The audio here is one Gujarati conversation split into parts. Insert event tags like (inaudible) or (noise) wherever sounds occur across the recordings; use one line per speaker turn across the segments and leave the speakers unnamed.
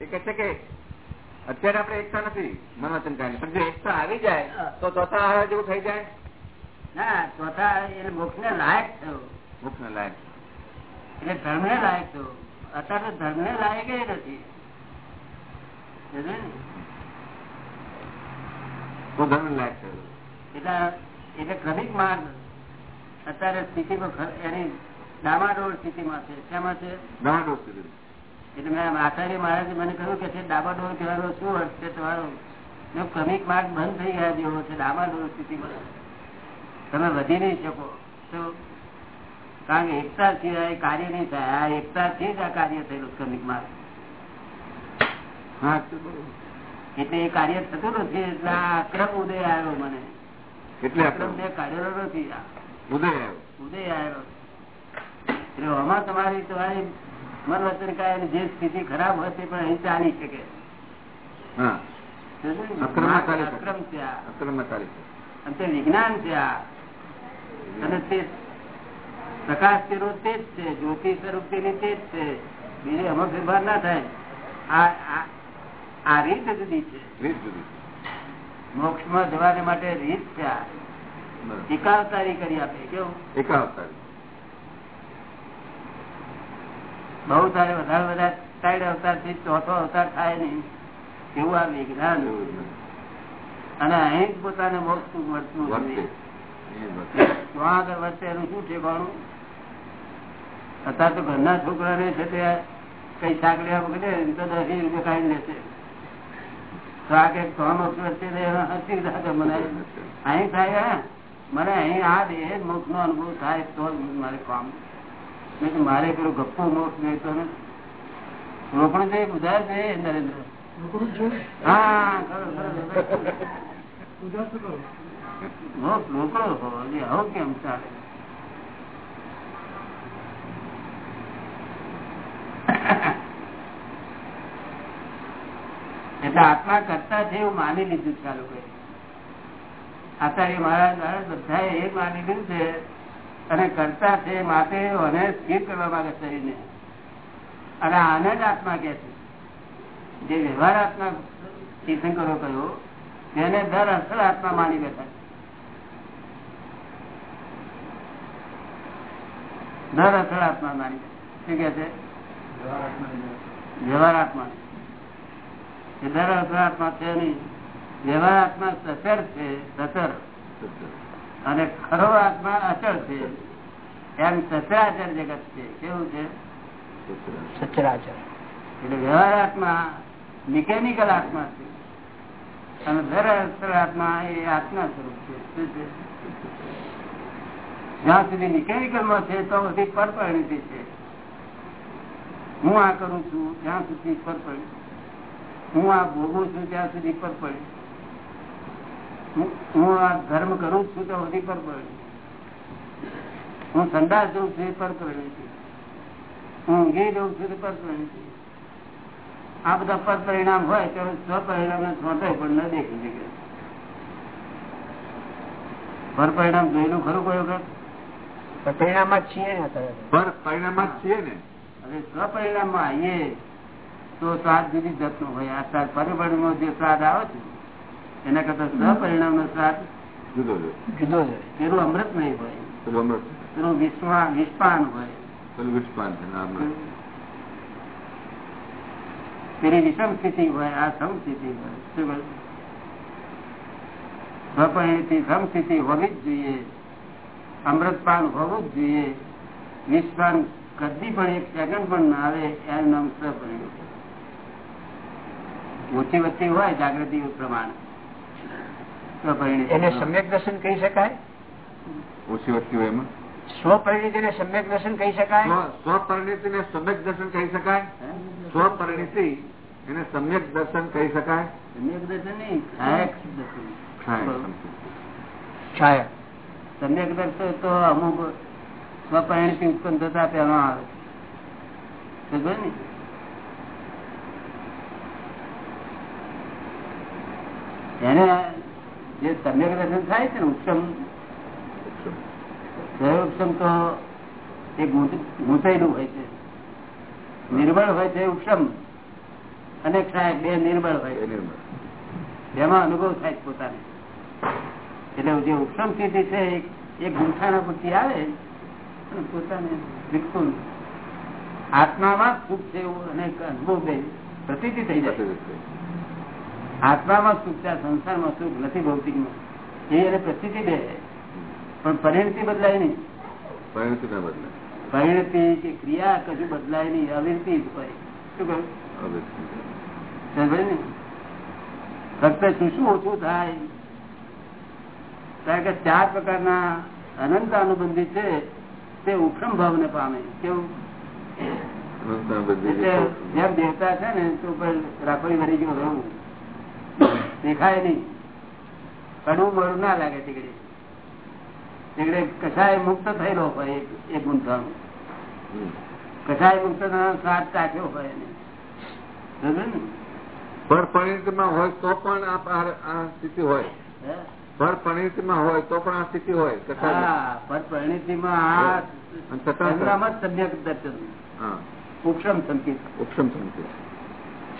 કે છે કે અત્યારે આપણે એકતા નથી મનોવચન પણ જો એકતા આવી જાય તો ચોથા આવે જેવું થઈ જાય?
ના ચોથા એને મોક્ષ ને લાયક થયું.
મુખ ને લાયક.
એટલે ધર્મ ને લાયક થયું. અત્યારે ધર્મ ને લાયક એ નથી.
તો ધર્મ લાયક થયું.
એટલે એટલે ખરીક માર્ગ. અત્યારે સ્થિતિમાં એની ડામાડોળ સ્થિતિમાં છે. શેમાં છે?
દહાડો સુધી
એટલે મેં આચાર્ય મહારાજે મને કહ્યું કે છે ડામાડોળ કહેવાનો શું અર્થ છે તમારો? મેં ક્રમિક માર્ગ બંધ થઈ ગયા જેવો છે ડામાડોળ સ્થિતિમાં તમે વધી નહીં શકો. તો કારણ કે એકતા સિવાય કાર્ય નહીં થાય. આ એકતાથી જ આ કાર્ય થયેલું ક્રમિક માર્ગ.
હા
એટલે એ કાર્ય થતું નથી એટલે આ અક્રમ ઉદય આવ્યો મને.
એટલે
અક્રમ મેં કાઢેલો નથી
ઉદય આવ્યો.
ઉદય આવ્યો. એટલે આમાં તમારી તમારી મન વચન કાય જે સ્થિતિ ખરાબ હોય પણ અહીં ચાલી શકે. તે વિજ્ઞાન છે આ અને તે પ્રકાશ તેનો તે જ છે જ્યોતિ સ્વરૂપ તેની તે જ છે. બીજે અમુક ફેરફાર ના થાય. આ આ- આ રીત જુદી છે.
રીત જુદી
મોક્ષમાં જવાને માટે રીત છે આ એકાવતારી કરી આપે કેવું?
એકાવતારી.
બહુ તારે વધારે વધારે ત્રણ અવતારથી ચોથો અવતાર થાય નહીં. એવું આ વિજ્ઞાન. અને અહીં જ પોતાને મોક્ષ મળતું આગળ વચ્ચે એનું શું ઠેકાણું? અત્યારે તો ઘરના છોકરાને છે તે કઈ શાક લેવા વખતે તો દસી રૂપિયા ખાઈ લેશે. આ કંઈક ત્રણ મોક્ષ વચ્ચે મને અહીં થાય મને અહીં આ દેહ મોક્ષ નો અનુભવ થાય તો મારે કામ. મારે પેલું ગપ્પો મોક્ષ જોઈતો ને રોકડું છે ઉધાર છે નરેન્દ્ર? હા રોકડો કેમ ચાલે? એટલે આત્મા કરતા છે એવું માની લીધું છે આ લોકોએ. આચાર્ય મહારાજ બધાએ એ માની લીધું છે અને કરતા છે માટે અને સ્થિર કરવા માંગે શરીરને. અને આને જ આત્મા કે છે. જે વ્યવહાર આત્મા તીર્થંકરો કહ્યો તેને દર અસર આત્મા માની બેઠા દર અસર આત્મા માની શું કે છે? વ્યવહાર આત્મા એ દર અસર આત્મા છે નહીં. વ્યવહાર આત્મા સસર છે સચર અને ખરો આત્મા અચળ છે. એમ સચરાચર જગત છે. કેવું છે?
સચરાચર.
એટલે વ્યવહાર આત્મા મિકેનિકલ આત્મા છે. અને દર આત્મા એ આત્મા સ્વરૂપ છે. જ્યાં સુધી મિકેનિકલમાં છે તો સુધી પરપરિણિતિ છે. હું આ કરું છું જ્યાં સુધી પરપરિણિત. હું આ ભોગું છું ત્યાં સુધી પરપરિણિત. હું- આ ધર્મ કરું છું તો સુધી પરપરિણિત હું સંદાસ જઉં છું એ પરપરિણિત હું ઊંઘી જઉં છું તો પરપરિણિત આ બધા પર પરિણામ હોય તો સ્વપરિણામ સ્વતઃ પણ ન દેખી શકે. પર પરિણામ જોયેલું ખરું કોઈ વખત?
પરિણામ જ છીએ ને
પર પરિણામ જ છીએ ને.
હવે સ્વપરિણામમાં આવીએ તો સ્વાદ જુદી જતું હોય. આ સ્વાદ પરિપરિણામ જે સ્વાદ આવે છે એના કરતા સહપરિણામ નો સ્વાદ
જુદો જુદો
જુદો
પેલું અમૃત નહીં હોય.
પેલું અમૃત.
પેલું વિશ્વા વિસ્પાન હોય.
પેલું વિસ્પાન.
પેલી વિષમ સ્થિતિ હોય આ સમ સ્થિતિ હોય. શું? સ્વપરિણિતિ સમ સ્થિતિ હોવી જ જોઈએ. અમૃતપાન હોવું જ જોઈએ. વિષપાન કદી પણ એક સેકન્ડ પણ ના આવે એનું નામ સ્વપરિણિતિ. ઓછી વચ્ચે હોય જાગૃતિ પ્રમાણે.
એને સમ્યક દર્શન કહી શકાય?
ઓછી વસ્તી હોય એમાં.
સ્વપરિણિતિને સમ્યક દર્શન કહી શકાય?
સ્વ- ને સમ્યક દર્શન કહી શકાય?
હે?
એને સમ્યક દર્શન કહી શકાય?
સમ્યક દર્શન નહીં સહાયક દર્શન.
છાયા
સમ્યક દર્શન તો અમુક સ્વપરિણતિ ઉત્પન્ન થતા તેમાં આવે ને એને જે સમ્યક દર્શન થાય છે ને ઉત્તમ. ઉપસમ તો એ ગૂંચ- ગૂંચાયેલું હોય છે. નિર્બળ હોય છે ઉપસમ અને ક્ષાય બે નિર્બળ હોય
નિર્મળ
એમાં અનુભવ થાય છે પોતાને. એટલે જે ઉપસમ સ્થિતિ છે એ- ગૂંઠાણા પૂરતી આવે પોતાને બિલકુલ આત્મામાં સુખ છે એવું અને અનુભવ બે પ્રતીતિ થઈ જાય. આત્મામાં સુખ છે સંસારમાં સુખ નથી ભૌતિકમાં. એ એને પ્રતીતિ દે પણ પરિણતિ બદલાય નહીં.
પરિણતિ ના બદલાય.
પરિણતિ કે ક્રિયા કશું બદલાય નહીં અવિરતિ શું કહ્યું? ને? ફક્ત શું શું ઓછું થાય? કારણ કે ચાર પ્રકારના અનંત અનુબંધી છે તે ઉપરમ ભાવને પામે. કેવું? જેમ દેવતા છે ને તો રાખોડી ભરી ગયો રહું દેખાય નહીં. કડવું મોડું ના લાગે તીકડે. તીકડે કસાય મુક્ત થયેલો હોય એ એક કસાય મુક્ત સ્વાદ ચાખ્યો હોય ને?
પર હોય તો પણ આ સ્થિતિ હોય? પર પરિણતિમાં હોય તો પણ આ સ્થિતિ હોય
સમ્યક દર્શન.
હા.
ઉપશમ સંકેત.
ઉપશમ સંકેત.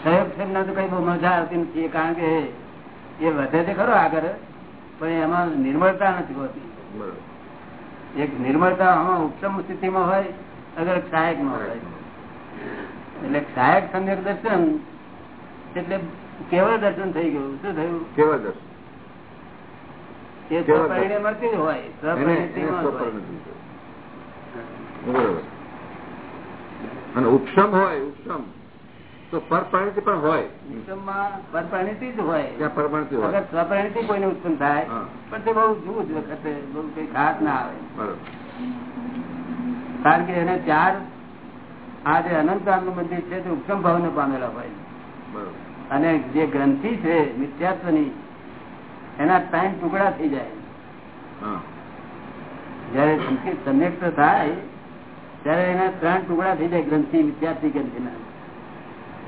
સહયોગ સંજ્ઞા તો કઈ બહુ મજા આવતી નથી કારણ કે એ વધે છે ખરો આગળ પણ એમાં નિર્મળતા નથી હોતી. એક નિર્મળતા આમાં ઉત્તમ સ્થિતિમાં હોય અગર સહાયકમાં હોય. એટલે સહાયક સમ્યક દર્શન એટલે કેવળ દર્શન થઈ ગયું. શું થયું?
કેવળ દર્શન. અને ઉપશમ હોય ઉપશમ તો પરપ્રાણીથી પણ હોય.
પરપરિણીતિ જ હોય.
ત્યાં પરપરિણતિ હોય.
સ્વપ્રાણીથી કોઈને ઉત્પન્ન થાય પણ તે બહુ જુઓ જ વખતે બહુ કઈ ખાસ ના આવે. કારણ કે એને ચાર આ જે અનંત મંદિર છે તે ઉપસમ ભાવને પામેલા હોય. અને જે ગ્રંથિ છે મિથ્યાત્વની એના ત્રણ ટુકડા થઈ જાય. જયારે સંકેત સમ્યક્ત થાય ત્યારે એના ત્રણ ટુકડા થઈ જાય ગ્રંથિ મિથ્યાત્વી ગ્રંથિના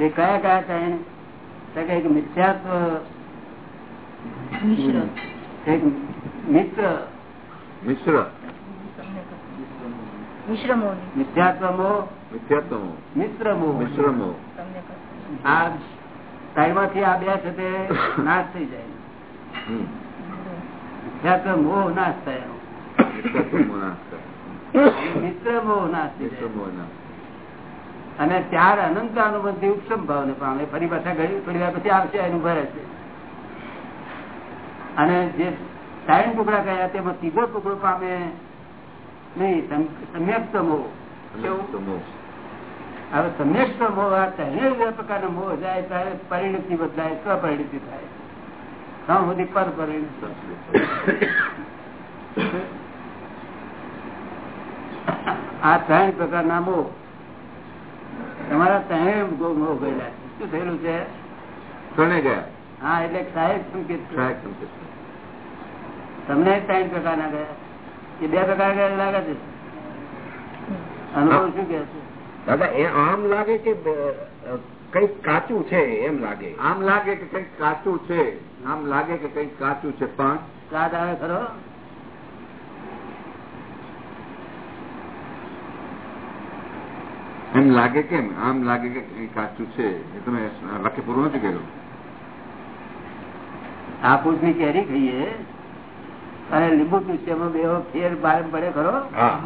તે કયા કયા ત્રણ તો કે એક મિથ્યાત્વ. એક મિત્ર.
મિશ્ર.
મિત્ર
કહું.
આ ત્રણમાંથી આ બે છે તે નાશ થઈ જાય. મિથ્યાત્વ મોહ નાશ થાય. એનો.
મોહ નાશ
મિત્ર મોહ નાશ
મોહ નાશ.
અને ત્યાર અનંત અનુબંધી ઉપસમ ભાવ ને પામે. ફરી પાછા ઘડી થોડી વાર પછી આવશે એનું ભરે છે અને જે સાયન ટુકડા કયા તેમાં સીધો ટુકડો પામે. નહીં સમ- સમ્યક્ત મોહ હવે સમ્યક્ત મોહ આ ત્રણેય બે પ્રકારનો મોહ જાય ત્યારે પરિણતિ બદલાય સ્વપરિણતિ થાય. ત્યાં સુધી પર પરિણતિ. આ ત્રણ પ્રકારના મોહ. તમારા ત્રણેય મોહ ગયેલા શું થયેલું છે?
ત્રણે ગયા
હા એટલે સાહેબ સંકેત છે.
સંકેત
તમને ત્રણ પ્રકારના ગયા એ બે પ્રકાર ગયા લાગે છે? અનુભવ શું કે છે?
દાદા એ આમ લાગે કે કંઈક કાચું છે એમ લાગે.
આમ લાગે કે કંઈક કાચું છે. આમ લાગે કે કંઈક કાચું છે પણ?
સ્વાદ આવે ખરો?
એમ લાગે કેમ? આમ લાગે કે કાચું છે? એ તમે વાક્ય પૂરું નથી કર્યું.
હાફૂસની કેરી કહીએ અને લીંબુ ટુસ્યમાં બે ફેર બહાર પડે ખરો?
હા.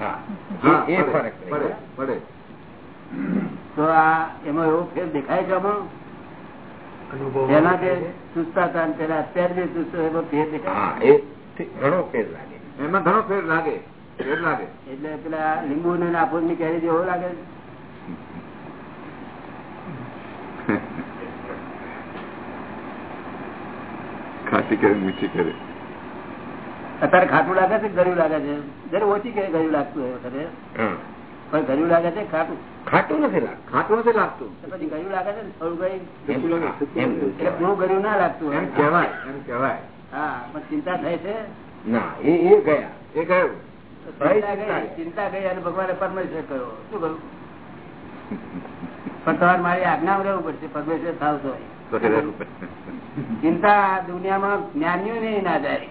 હા.
હા,
એ- એ
પડે,
ફરક
પડે.
પડે
પડે.
તો આ એમાં એવો ફેર દેખાય છે આમાં? પેલા જે ચુસ્તા હતા પેલા અત્યારે જે ચુસ્તો એમાં ફેર દેખાય
હા એ ઠીક, ઘણો ફેર લાગે.
એમાં ઘણો ફેર લાગે. લાગે.
એટલે પેલા લીંબુ ને હાફૂસની કેરી જેવો લાગે? છે.
ખાટી કરી મીઠી કરી.
અત્યારે ખાટું લાગે છે કે લાગે છે? જયારે ઓછી કે ગળ્યું લાગતું હોય વખતે. પણ ગળ્યું લાગે છે ખાટું?
ખાટું નથી લાગતું.
ખાટું નથી લાગતું.
પછી ગળ્યું લાગે છે ને? થોડું
કઈ
એટલે પૂરું ગળ્યું ના લાગતું
એમ કહેવાય એમ કહેવાય.
હા પણ ચિંતા થાય છે?
ના એ એ ગયા.
એ કહ્યું
ચિંતા ગઈ અને ભગવાને પરમેશ્વર કહ્યો. શું કહ્યું? પણ તમારે મારી આજ્ઞામાં રહેવું પડશે પરમેશ્વર થાવ તો ચિંતા દુનિયામાં જ્ઞાનીઓ નહીં ના જાય.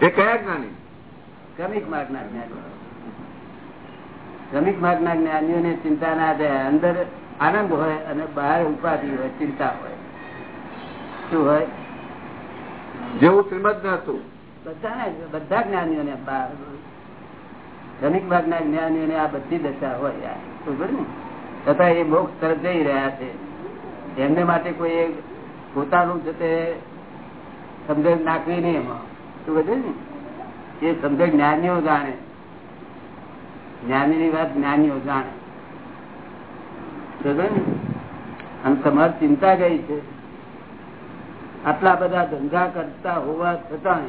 એ કયા જ્ઞાની?
ક્રમિક માર્ગ ના જ્ઞાની જ્ઞાનીઓને ચિંતા ના થાય અંદર આનંદ હોય અને બહાર ઉપાધિ હોય ચિંતા હોય. શું હોય?
જેવું શ્રીમદ હતું.
બધા જ્ઞાનીઓને શ્રમિક માર્ગના જ્ઞાનીઓને આ બધી દશા હોય. ને? એ મોક્ષ તરફ જઈ રહ્યા છે. એમને માટે કોઈ પોતાનું છે સમજણ નાખવી નહીં એમાં. એ સમજણ જ્ઞાનીઓ જાણે. જ્ઞાનીની વાત જ્ઞાનીઓ જાણે. અને તમારી ચિંતા ગઈ છે. આટલા બધા ધંધા કરતા હોવા છતાં.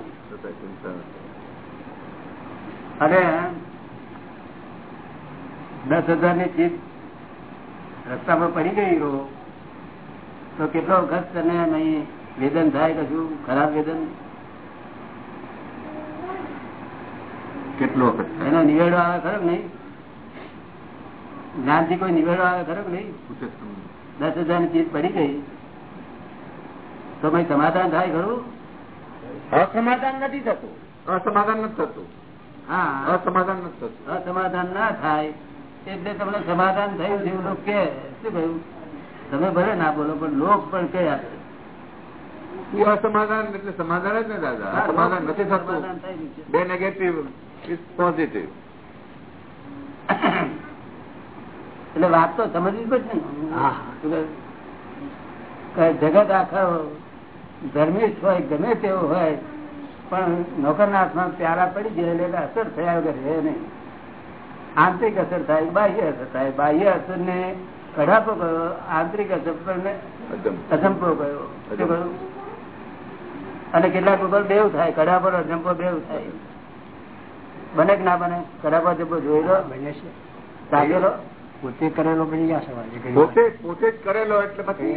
અને દસ હજારની ચીજ રસ્તામાં પડી ગઈ હો તો કેટલો વખત તને નહીં વેદન થાય કશું ખરાબ વેદન?
કેટલો વખત
એનો નિવેડો આવે ખરો નહીં? જ્ઞાનથી કોઈ નિવેડો આવે ખરો નહીં? દસ હજારની ચીજ પડી ગઈ. તો ભાઈ સમાધાન થાય ખરું?
અસમાધાન નથી થતું.
અસમાધાન નથી થતું.
હા.
અસમાધાન નથી થતું.
અસમાધાન ના થાય એટલે તમને સમાધાન થયું છે લોક કે શું કહ્યું તમે ભલે ના બોલો પણ લોક પણ કે આપે.
અસમાધાન એટલે સમાધાન જ ને દાદા. અસમાધાન નથી થતું.
સમાધાન થયું છે.
બે નેગેટિવ પોઝિટિવ
એટલે વાત તો સમજવી પડશે ને. જગત આખા ધર્મિષ્ઠ હોય ગમે તેવો હોય પણ નોકરના હાથમાં પ્યારા પડી જાય એટલે અસર થયા વગર રહે નહીં. આંતરિક અસર થાય બાહ્ય અસર થાય. બાહ્ય અસર ને કઢાપો ગયો આંતરિક અસર પર ને અજંપો ગયો. શું અને કેટલાક ઉપર બેવ થાય કઢાપો પર અજંપો બેવ થાય. બને કે ના બને? કઢાપો અજંપો જોઈ લો
બને છે. પોતે કરેલો પછી ક્યાં સવાલ
પોતે પોતે જ કરેલો એટલે પછી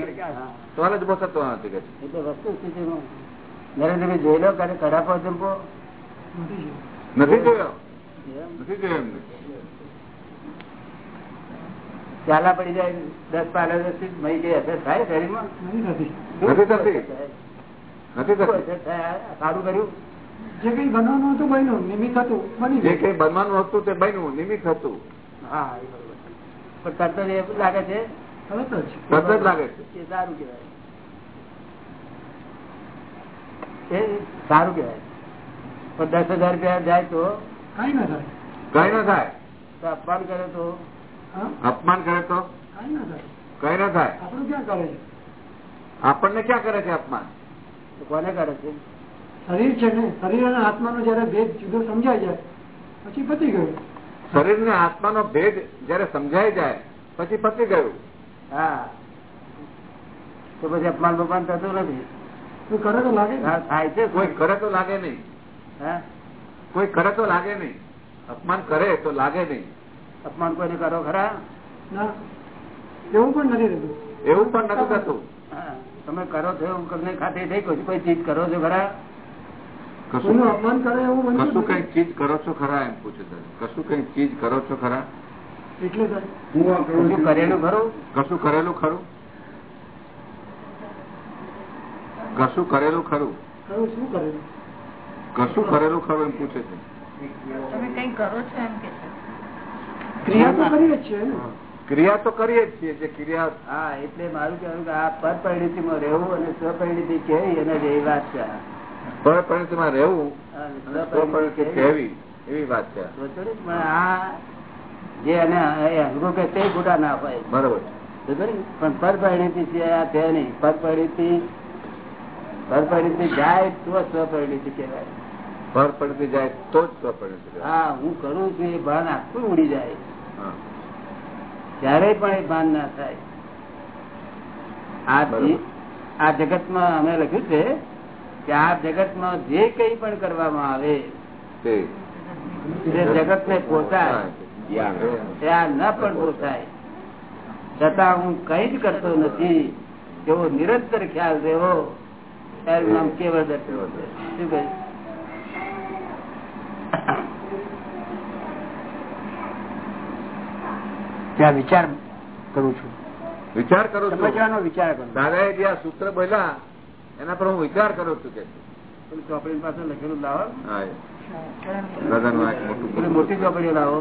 સવાલ જ બહુ થતો નથી કે
એટલે વસ્તુ સ્થિતિમાં નરેન્દ્રભાઈ જોઈ લો કરે કઢાપો અજંપો
નથી જોયો. નથી જોયો? એમને?
ચાલા પડી જાય દસ પાલા દસ મહી કઈ અસર થાય શરીરમાં?
નથી થતી. નથી થતી?
સારું કર્યું?
જે કઈ બનવાનું હતું બન્યું નિમિત્ત હતું બની
જે કઈ બનવાનું હતું તે બન્યું નિમિત્ત હતું.
હા. પણ તરત જ એવું લાગે છે
તરત જ.
લાગે છે.
એ સારું કેવાય એ સારું કહેવાય. પણ દસ હજાર રૂપિયા જાય તો
કઈ ના થાય.
કઈ ના થાય.
તો અપમાન કરે તો?
હા?
અપમાન કરે તો?
કઈ ના થાય.
કઈ ન થાય.
આપણું ક્યાં કરે છે?
આપણને ક્યાં કરે છે અપમાન?
તો કોને કરે છે?
શરીર છે ને શરીર અને આત્માનો જયારે ભેદ જુદો સમજાય જાય પછી પતી ગયું.
શરીર ને આત્માનો ભેદ જયારે સમજાઈ જાય પછી પતી ગયું.
હા. તો પછી અપમાન બપમાન થતું નથી.
તો કરે તો લાગે?
થાય છે.
કોઈ કરે તો લાગે નહીં.
હા?
કોઈ કરે તો લાગે નહીં. અપમાન કરે તો લાગે નહીં.
અપમાન કોઈને કરો ખરા?
એવું પણ નથી
એવું પણ નથી થતું.
હા. તમે કરો છો એવું તમને ખાતે થઈ કોઈ ચીજ કરો છો ખરા?
કશું
અપમાન કરે એવું
કશું કઈ ચીજ કરો છો ખરા એમ પૂછે છે. કશું કઈ ચીજ કરો છો ખરા?
એટલે હું
કશું કરેલું ખરું?
કશું કરેલું ખરું? કશું કરેલું ખરું?
શું કરેલું?
કશું કરેલું ખરું એમ પૂછે છે.
તમે કઈ કરો છો એમ કે
ક્રિયા તો કરીએ જ છીએ
ક્રિયા તો કરીએ જ છીએ જે ક્રિયા
હા એટલે મારું કહેવું કે આ પર પરિણિતિમાં રહેવું અને સ્વપરિણિતિ કહેવી એના જેવી વાત છે આ.
પરપરિણતિમાં રહેવું? કહેવી એવી વાત છે.
પણ આ જે એને અંગો કે તે ખોટા ના હોય.
બરોબર.
પણ પર છે આ છે નહીં. જાય તો સ્વપરિણિતિ કહેવાય.
પરપરિણતિ જાય તો જ સ્વપરિણતિ
હા હું કરું છું એ ભાન આખું ઉડી જાય. ક્યારેય પણ એ ભાન ના થાય. આ જગતમાં અમે લખ્યું છે કે આ જગતમાં જે કઈ પણ કરવામાં આવે
તે
જગત ને પોસાય
જ્ઞાન.
ન પણ પોસાય. છતાં હું કઈ જ કરતો નથી એવો નિરંતર ખ્યાલ રહેવો એનું નામ કેવળ દર્શન શું કહ્યું
ત્યાં વિચાર કરું છું.
વિચાર કરું છું.
સમજવાનો વિચાર કરું
દાદાએ જે આ સૂત્ર બોલ્યા એના પર હું વિચાર કરું છું કે
પેલી ચોપડી પાસે લખેલું લાવો
મોટું
પેલી મોટી ચોપડીઓ લાવો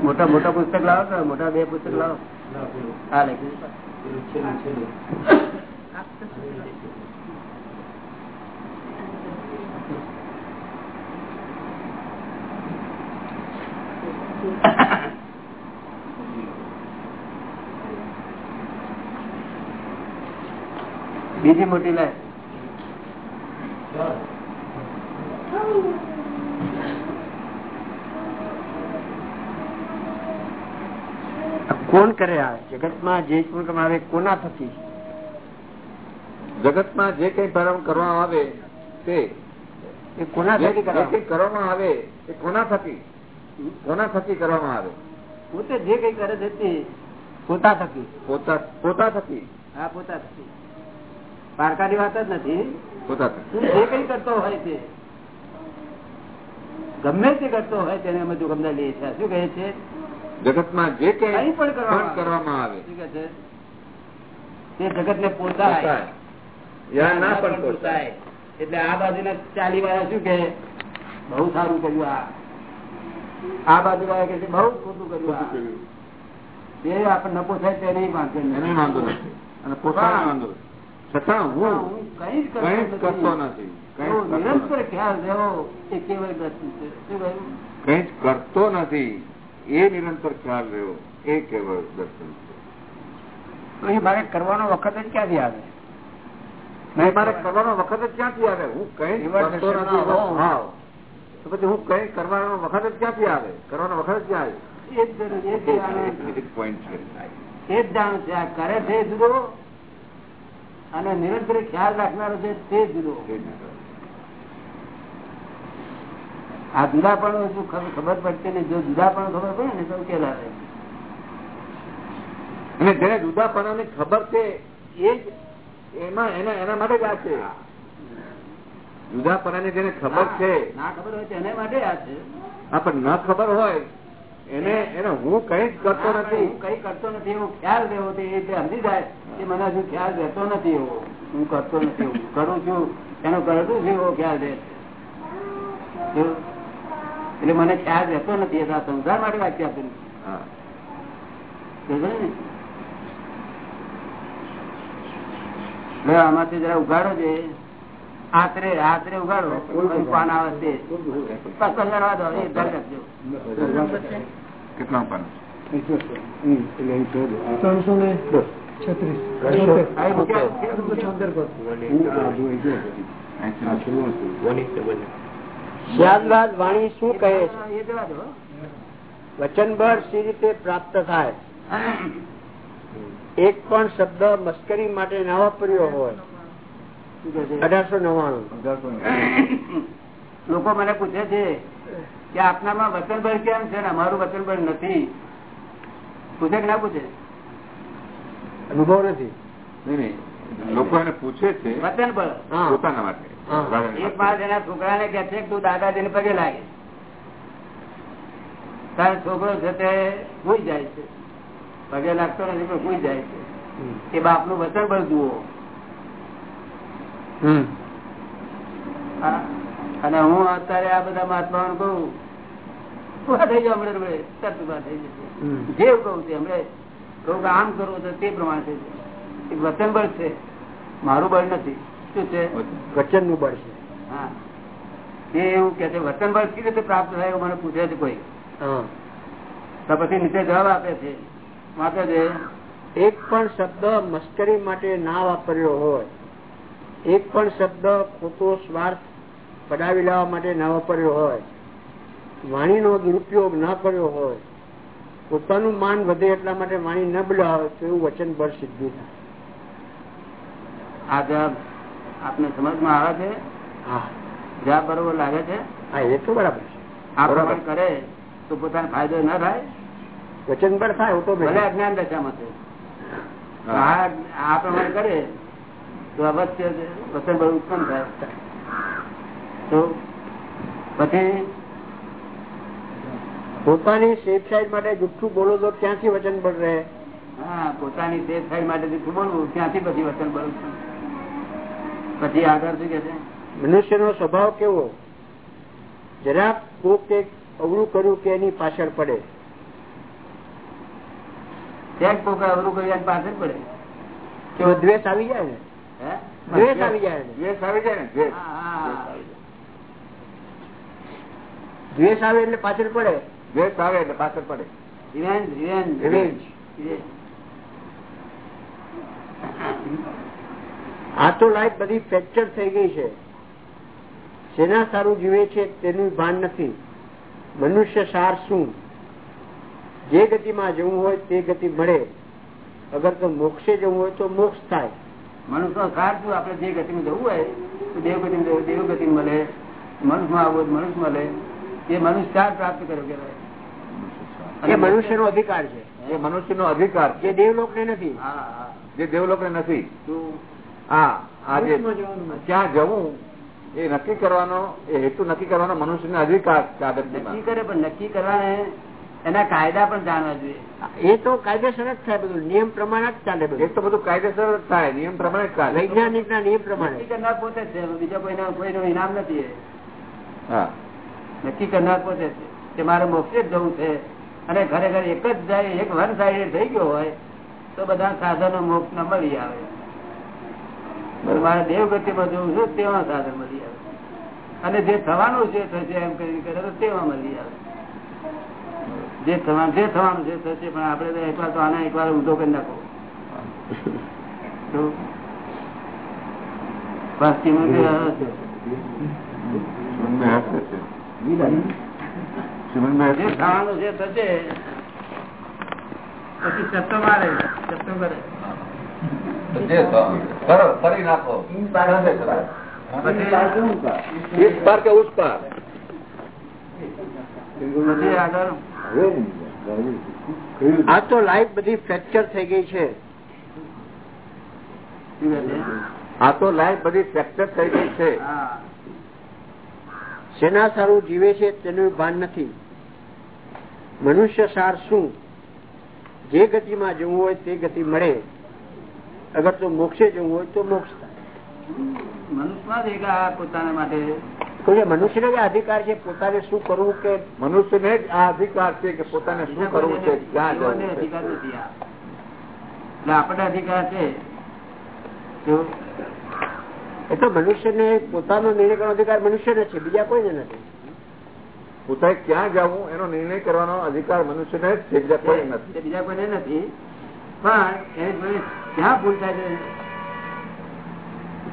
મોટા મોટા પુસ્તક લાવો ને મોટા બે પુસ્તક લાવો હા લખી બીજી મોટી લે
કોણ કરે આ જગતમાં જે આવે કોના થકી?
જગતમાં જે કઈ પ્રારંભ કરવામાં આવે તે
એ કોના થકી
કરવામાં આવે તે કોના થકી? કોના થકી કરવામાં આવે?
પોતે જે કઈ કરે છે તે
પોતા થકી.
પોતા પોતા થકી.
હા પોતા થકી. પારકાની વાત જ નથી. જે કઈ કરતો હોય તે. ગમે તે કરતો હોય તેને અમે જો લઈએ છીએ. શું કહે છે?
જગતમાં જે કઈ
પણ કરવામાં
આવે.
શું કહે છે? તે જગત ને પોતાય.
ના પણ
એટલે આ બાજુ ચાલી વાળા શું કે બહુ સારું કર્યું આ. આ બાજુ વાળા કે છે બહુ ખોટું કર્યું. એ આપણને ન પોસાય તે નહીં વાંધો નહીં.
વાંધો નથી. અને પોતાને વાંધો નથી. છતાં હું
હું કંઈ જ
કઈ જ કરતો
કરતો
નથી કઈ
એવો
જ કરતો
નિરંતર
નથી.
ખ્યાલ રહેવો એ કેવળ દ્રષ્ટિ છે શું કહ્યું
કઈ જ કરતો નથી એ નિરંતર ખ્યાલ રહ્યો એ કેવળ દર્શન છે
તો એ મારે કરવાનો વખત જ ક્યાંથી આવે
નહીં મારે કરવાનો વખત જ ક્યાંથી આવે હું કઈ જ
એવા
કરતો
દર્શનમાં
નથી એવો
હોઉં.
ભાવ તો પછી હું કઈ કરવાનો વખત જ ક્યાંથી આવે કરવાનો વખત જ ક્યાં
એ જ જરૂર, એ જ જાણે છે.
આવે પોઈન્ટ છે
એ જ જાણ છે આ કરે છે એ જુદો અને નિરંતર ખ્યાલ રાખનારો છે તે જુદો. આ જુદા પણ શું ખબર પડતી ને? જો જુદા પણ ખબર પડે ને તો આવે?
અને જેને જુદાપણાની ખબર છે એ જ એમાં એને એના માટે જ આ છે. જુદાપણાની જેને ખબર છે
ના ખબર હોય એને માટે આ છે.
હા પણ ન ખબર હોય એને એને હું કઈ કરતો નથી.
હું કઈ કરતો નથી એવો ખ્યાલ રહેવો તે એ સમજી જાય કે મને હજુ ખ્યાલ રહેતો નથી એવો. હું કરતો નથી એવું. કરું છું. એનો કરું છું એવો ખ્યાલ રહે એટલે મને ખ્યાલ રહેતો નથી. એટલે સંસાર માટે વાક્ય આપેલું ને? આમાંથી જરા ઉઘાડો છે આતરે રાત્રે ઉઘાડો પાન આવે તે. પાછળ લડવા દો એ ધરી
કેટલા?
શ્યામલાલ વાણી શું કહે છે? વચનબળ સી રીતે પ્રાપ્ત થાય? એક પણ શબ્દ મસ્કરી માટે ના વાપર્યો હોય.
છે?
અઢારસો નવ્વાણું.
લોકો મને પૂછે છે કે આપનામાં વચનબળ કેમ છે ને અમારું વચનબળ નથી? પૂછે કે ના પૂછે?
અનુભવ નથી.
લોકો એને પૂછે છે
વચનબળ.
પોતાના માટે.
એક. માણસ એના છોકરાને કે છે તું દાદાજી ને પગે લાગે. તારો છોકરો છે તે ભૂઈ જાય છે. પગે લાગતો નથી પણ ભૂઈ જાય છે. એ બાપનું વચન બળ જુઓ હા. અને હું અત્યારે આ બધા મહાત્માઓને કહું ઊભા થઈ જાઓ હમણાં હમણાં. તરત ઊભા થઈ જશે. જે કહું છે હમણાં કહું કે આમ કરવું તો તે પ્રમાણે થઈ જશે. એક વચન બળ છે. મારું બળ નથી. શું છે?
વચનનું બળ છે.
હા. એ એવું કે છે વચન બળ કેવી રીતે પ્રાપ્ત થાય એવું મને પૂછે છે કોઈ.
હા.
તો પછી નીચે જવાબ આપે છે. વાંચે છે
એક પણ શબ્દ મશ્કરી માટે ના વાપર્યો હોય એક પણ શબ્દ ખોટો સ્વાર્થ પડાવી લેવા માટે ના વાપર્યો હોય વાણીનો દુરુપયોગ ના કર્યો હોય પોતાનું માન વધે એટલા માટે વાણી ન બોલાવે તો એવું વચન પર સિદ્ધિ થાય.
આ જવાબ આપને સમજમાં આવે છે?
હા.
જવાબ બરોબર લાગે છે?
હા એ તો બરાબર છે.
આ
બરાબર.
પ્રમાણે કરે તો પોતાને ફાયદો ના થાય?
વચન પર થાય
ભલે
ઓટોમેટિક
અજ્ઞાન દશામાં છે. આ આ પ્રમાણે કરે તો અવશ્ય વચન પર ઉત્પન્ન થાય. તો પછી
પોતાની સેફ સાઈડ માટે જુઠ્ઠું બોલો તો ક્યાંથી વચન બળ રહે
હા પોતાની સેફ સાઈડ માટે જુઠ્ઠું બોલવું ક્યાંથી પછી વચન બળ પછી આગળ શું કે છે
મનુષ્યનો સ્વભાવ કેવો? જરાક કોક કંઈક અવરું કર્યું કે એની પાછળ પડે.
ક્યાંક કોક અવરું કર્યું પાછળ પડે.
દ્વેષ આવી જાય ને?
હે?
દ્વેષ આવી જાય ને?
દ્વેષ આવી જાય ને? દ્વેષ.
દ્વેષ આવે એટલે પાછળ પડે.
દ્વેષ આવે એટલે પાછળ પડે.
આ તો લાઈફ બધી ફ્રેક્ચર થઈ ગઈ છે. શેના સારું જીવે છે તેનું ભાન નથી. મનુષ્ય સાર શું? જે ગતિમાં જવું હોય તે ગતિ મળે. અગર તો મોક્ષે જવું હોય તો મોક્ષ થાય.
મનુષ્યનો સાર શું? આપણે જે ગતિમાં જવું હોય તો દેવ ગતિમાં જવું. દેવ ગતિ મળે મનુષ્યમાં આવવું મનુષ્ય મળે. એ મનુષ્ય પ્રાપ્ત કર્યો કહેવાય.
એ મનુષ્યનો અધિકાર છે.
એ મનુષ્યનો અધિકાર
જે દેવલોક ને નથી.
હા હા.
જે દેવલોક નથી. હા
મોક્ષમાં જવાનું.
ત્યાં જવું એ નક્કી કરવાનો એ હેતુ નક્કી કરવાનો મનુષ્યનો અધિકાર
નક્કી કરે પણ નક્કી કરવાને એના કાયદા પણ જાણવા જોઈએ.
એ તો કાયદેસર જ થાય બધું. નિયમ પ્રમાણે જ ચાલે
એ તો બધું કાયદેસર જ થાય. નિયમ પ્રમાણે જ ચાલે.
વૈજ્ઞાનિક ના નિયમ પ્રમાણે.
પોતે છે. બીજા કોઈના કોઈનું ઇનામ નથી
હા.
નક્કી કરનાર પોતે છે કે મારે મોક્ષે જ જવું છે અને ખરેખર એક જ જાય એક વન સાઈડ થઈ ગયો હોય તો બધા સાધનો મોક્ષ ના મળી આવે. મારે દેવગતિમાં જવું છું તેવા સાધન મળી આવે. અને જે થવાનું છે થશે એમ કરી કરે તો તેવા મળી આવે. જે થવાનું જે થવાનું છે થશે પણ આપણે તો એકવાર તો આના એકવાર ઊંધો કરી નાખો. પશ્ચિમ
શ્રીમંતભાઈ હસે છે. શ્રીમંતભાઈ
જે
હસે છે.
થવાનું છે થશે પછી ચત્તો મારે ચત્તો કરે
જે થવાનું. કરો કરી નાખો થશે કદાચ. इस पार के उस पार
પછી આગળ
આ તો લાઈફ બધી ફ્રેક્ચર થઈ ગઈ છે
શું કહે છે?
આ તો લાઈફ બધી ફ્રેક્ચર થઈ ગઈ છે
શેના સારું જીવે છે તેનું ભાન નથી. મનુષ્ય સાર શું? જે ગતિમાં જવું હોય તે ગતિ મળે. અગર તો મોક્ષે જવું હોય તો મોક્ષ થાય.
મનુષ્યમાં પોતાના માટે
જે અધિકાર છે પોતાને શું કરવું કે
મનુષ્યને જ આ અધિકાર છે કે પોતાને શું કરવું છે ક્યાં જવું
અધિકાર નથી આપણને અધિકાર છે. તો
એ તો મનુષ્યને પોતાનો નિર્ણય કરવાનો અધિકાર મનુષ્યને છે બીજા કોઈને નથી.
પોતાએ ક્યાં જવું એનો નિર્ણય કરવાનો અધિકાર મનુષ્યને જ છે બીજા કોઈ નથી.
બીજા કોઈને નથી પણ એની ક્યાં ભૂલ થાય છે?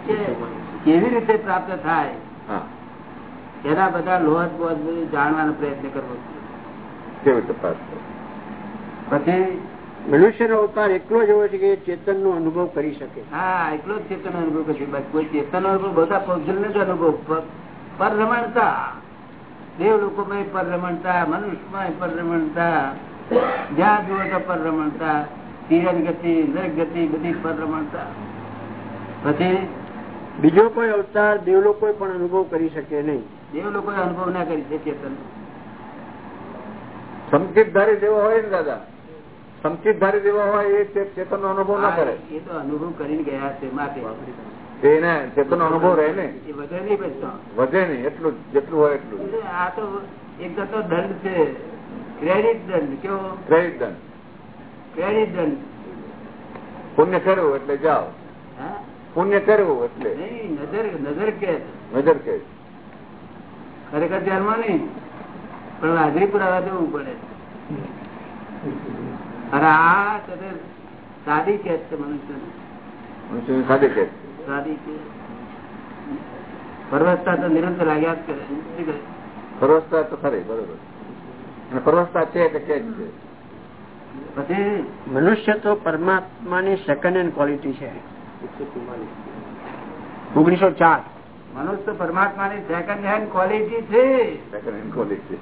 કે કેવી રીતે પ્રાપ્ત થાય? એના બધા લોહત બોધ બધું જાણવાનો પ્રયત્ન કરવો.
કેવી તપાસ?
પછી
મનુષ્યનો અવતાર એકલો જ હોય છે કે ચેતન નો અનુભવ કરી શકે?
હા એકલો જ ચેતન અનુભવ કરશે બાકી કોઈ ચેતન અનુભવ બધા પૌજલ જ અનુભવ. પર રમણતા દેવ લોકો માં પરરમણતા મનુષ્યમાં પરરમણતા જ્યાં જુઓ તો પરરમણતા તિરન ગતિ નરક ગતિ બધી પરરમણતા પછી?
બીજો કોઈ અવતાર દેવ લોકો પણ અનુભવ કરી શકે નહીં.
દેવ લોકો અનુભવ ના કરી શકે ચેતન
સમચિતધારી જેવો હોય ને દાદા? સમચિતધારી દેવા હોય એ ચેતન નો અનુભવ ના કરે.
એ તો અનુભવ કરીને ગયા છે માટે.
એને ચેતન અનુભવ રહે ને.
એ વધે નહીં
વધે નહીં એટલું જેટલું હોય એટલું
આ તો એક તો દંડ છે. ક્રેડિટ દંડ કેવો?
ક્રેડિટ દંડ.
ક્રેડિટ દંડ.
પુણ્ય કરવું એટલે જાઓ.
હા?
પુણ્ય કરવું એટલે.
નજર નજર કે.
નજર કે.
ખરેખર ધ્યાનમાં નહીં પણ હાજરી પુરાવા દેવું પડે. આ સાદી છે
સાદી
સાદી પરવસતા તો નિરંતર લાગ્યા જ કરે.
પરવસતા તો ખરી બરોબર. અને પરવસતા છે કે છે
પછી?
મનુષ્ય તો પરમાત્માની સેકન્ડ હેન્ડ ક્વોલિટી છે. ઓગણીસો ચાર.
મનુષ્ય તો પરમાત્માની સેકન્ડ હેન્ડ ક્વોલિટી છે.
સેકન્ડ હેન્ડ છે.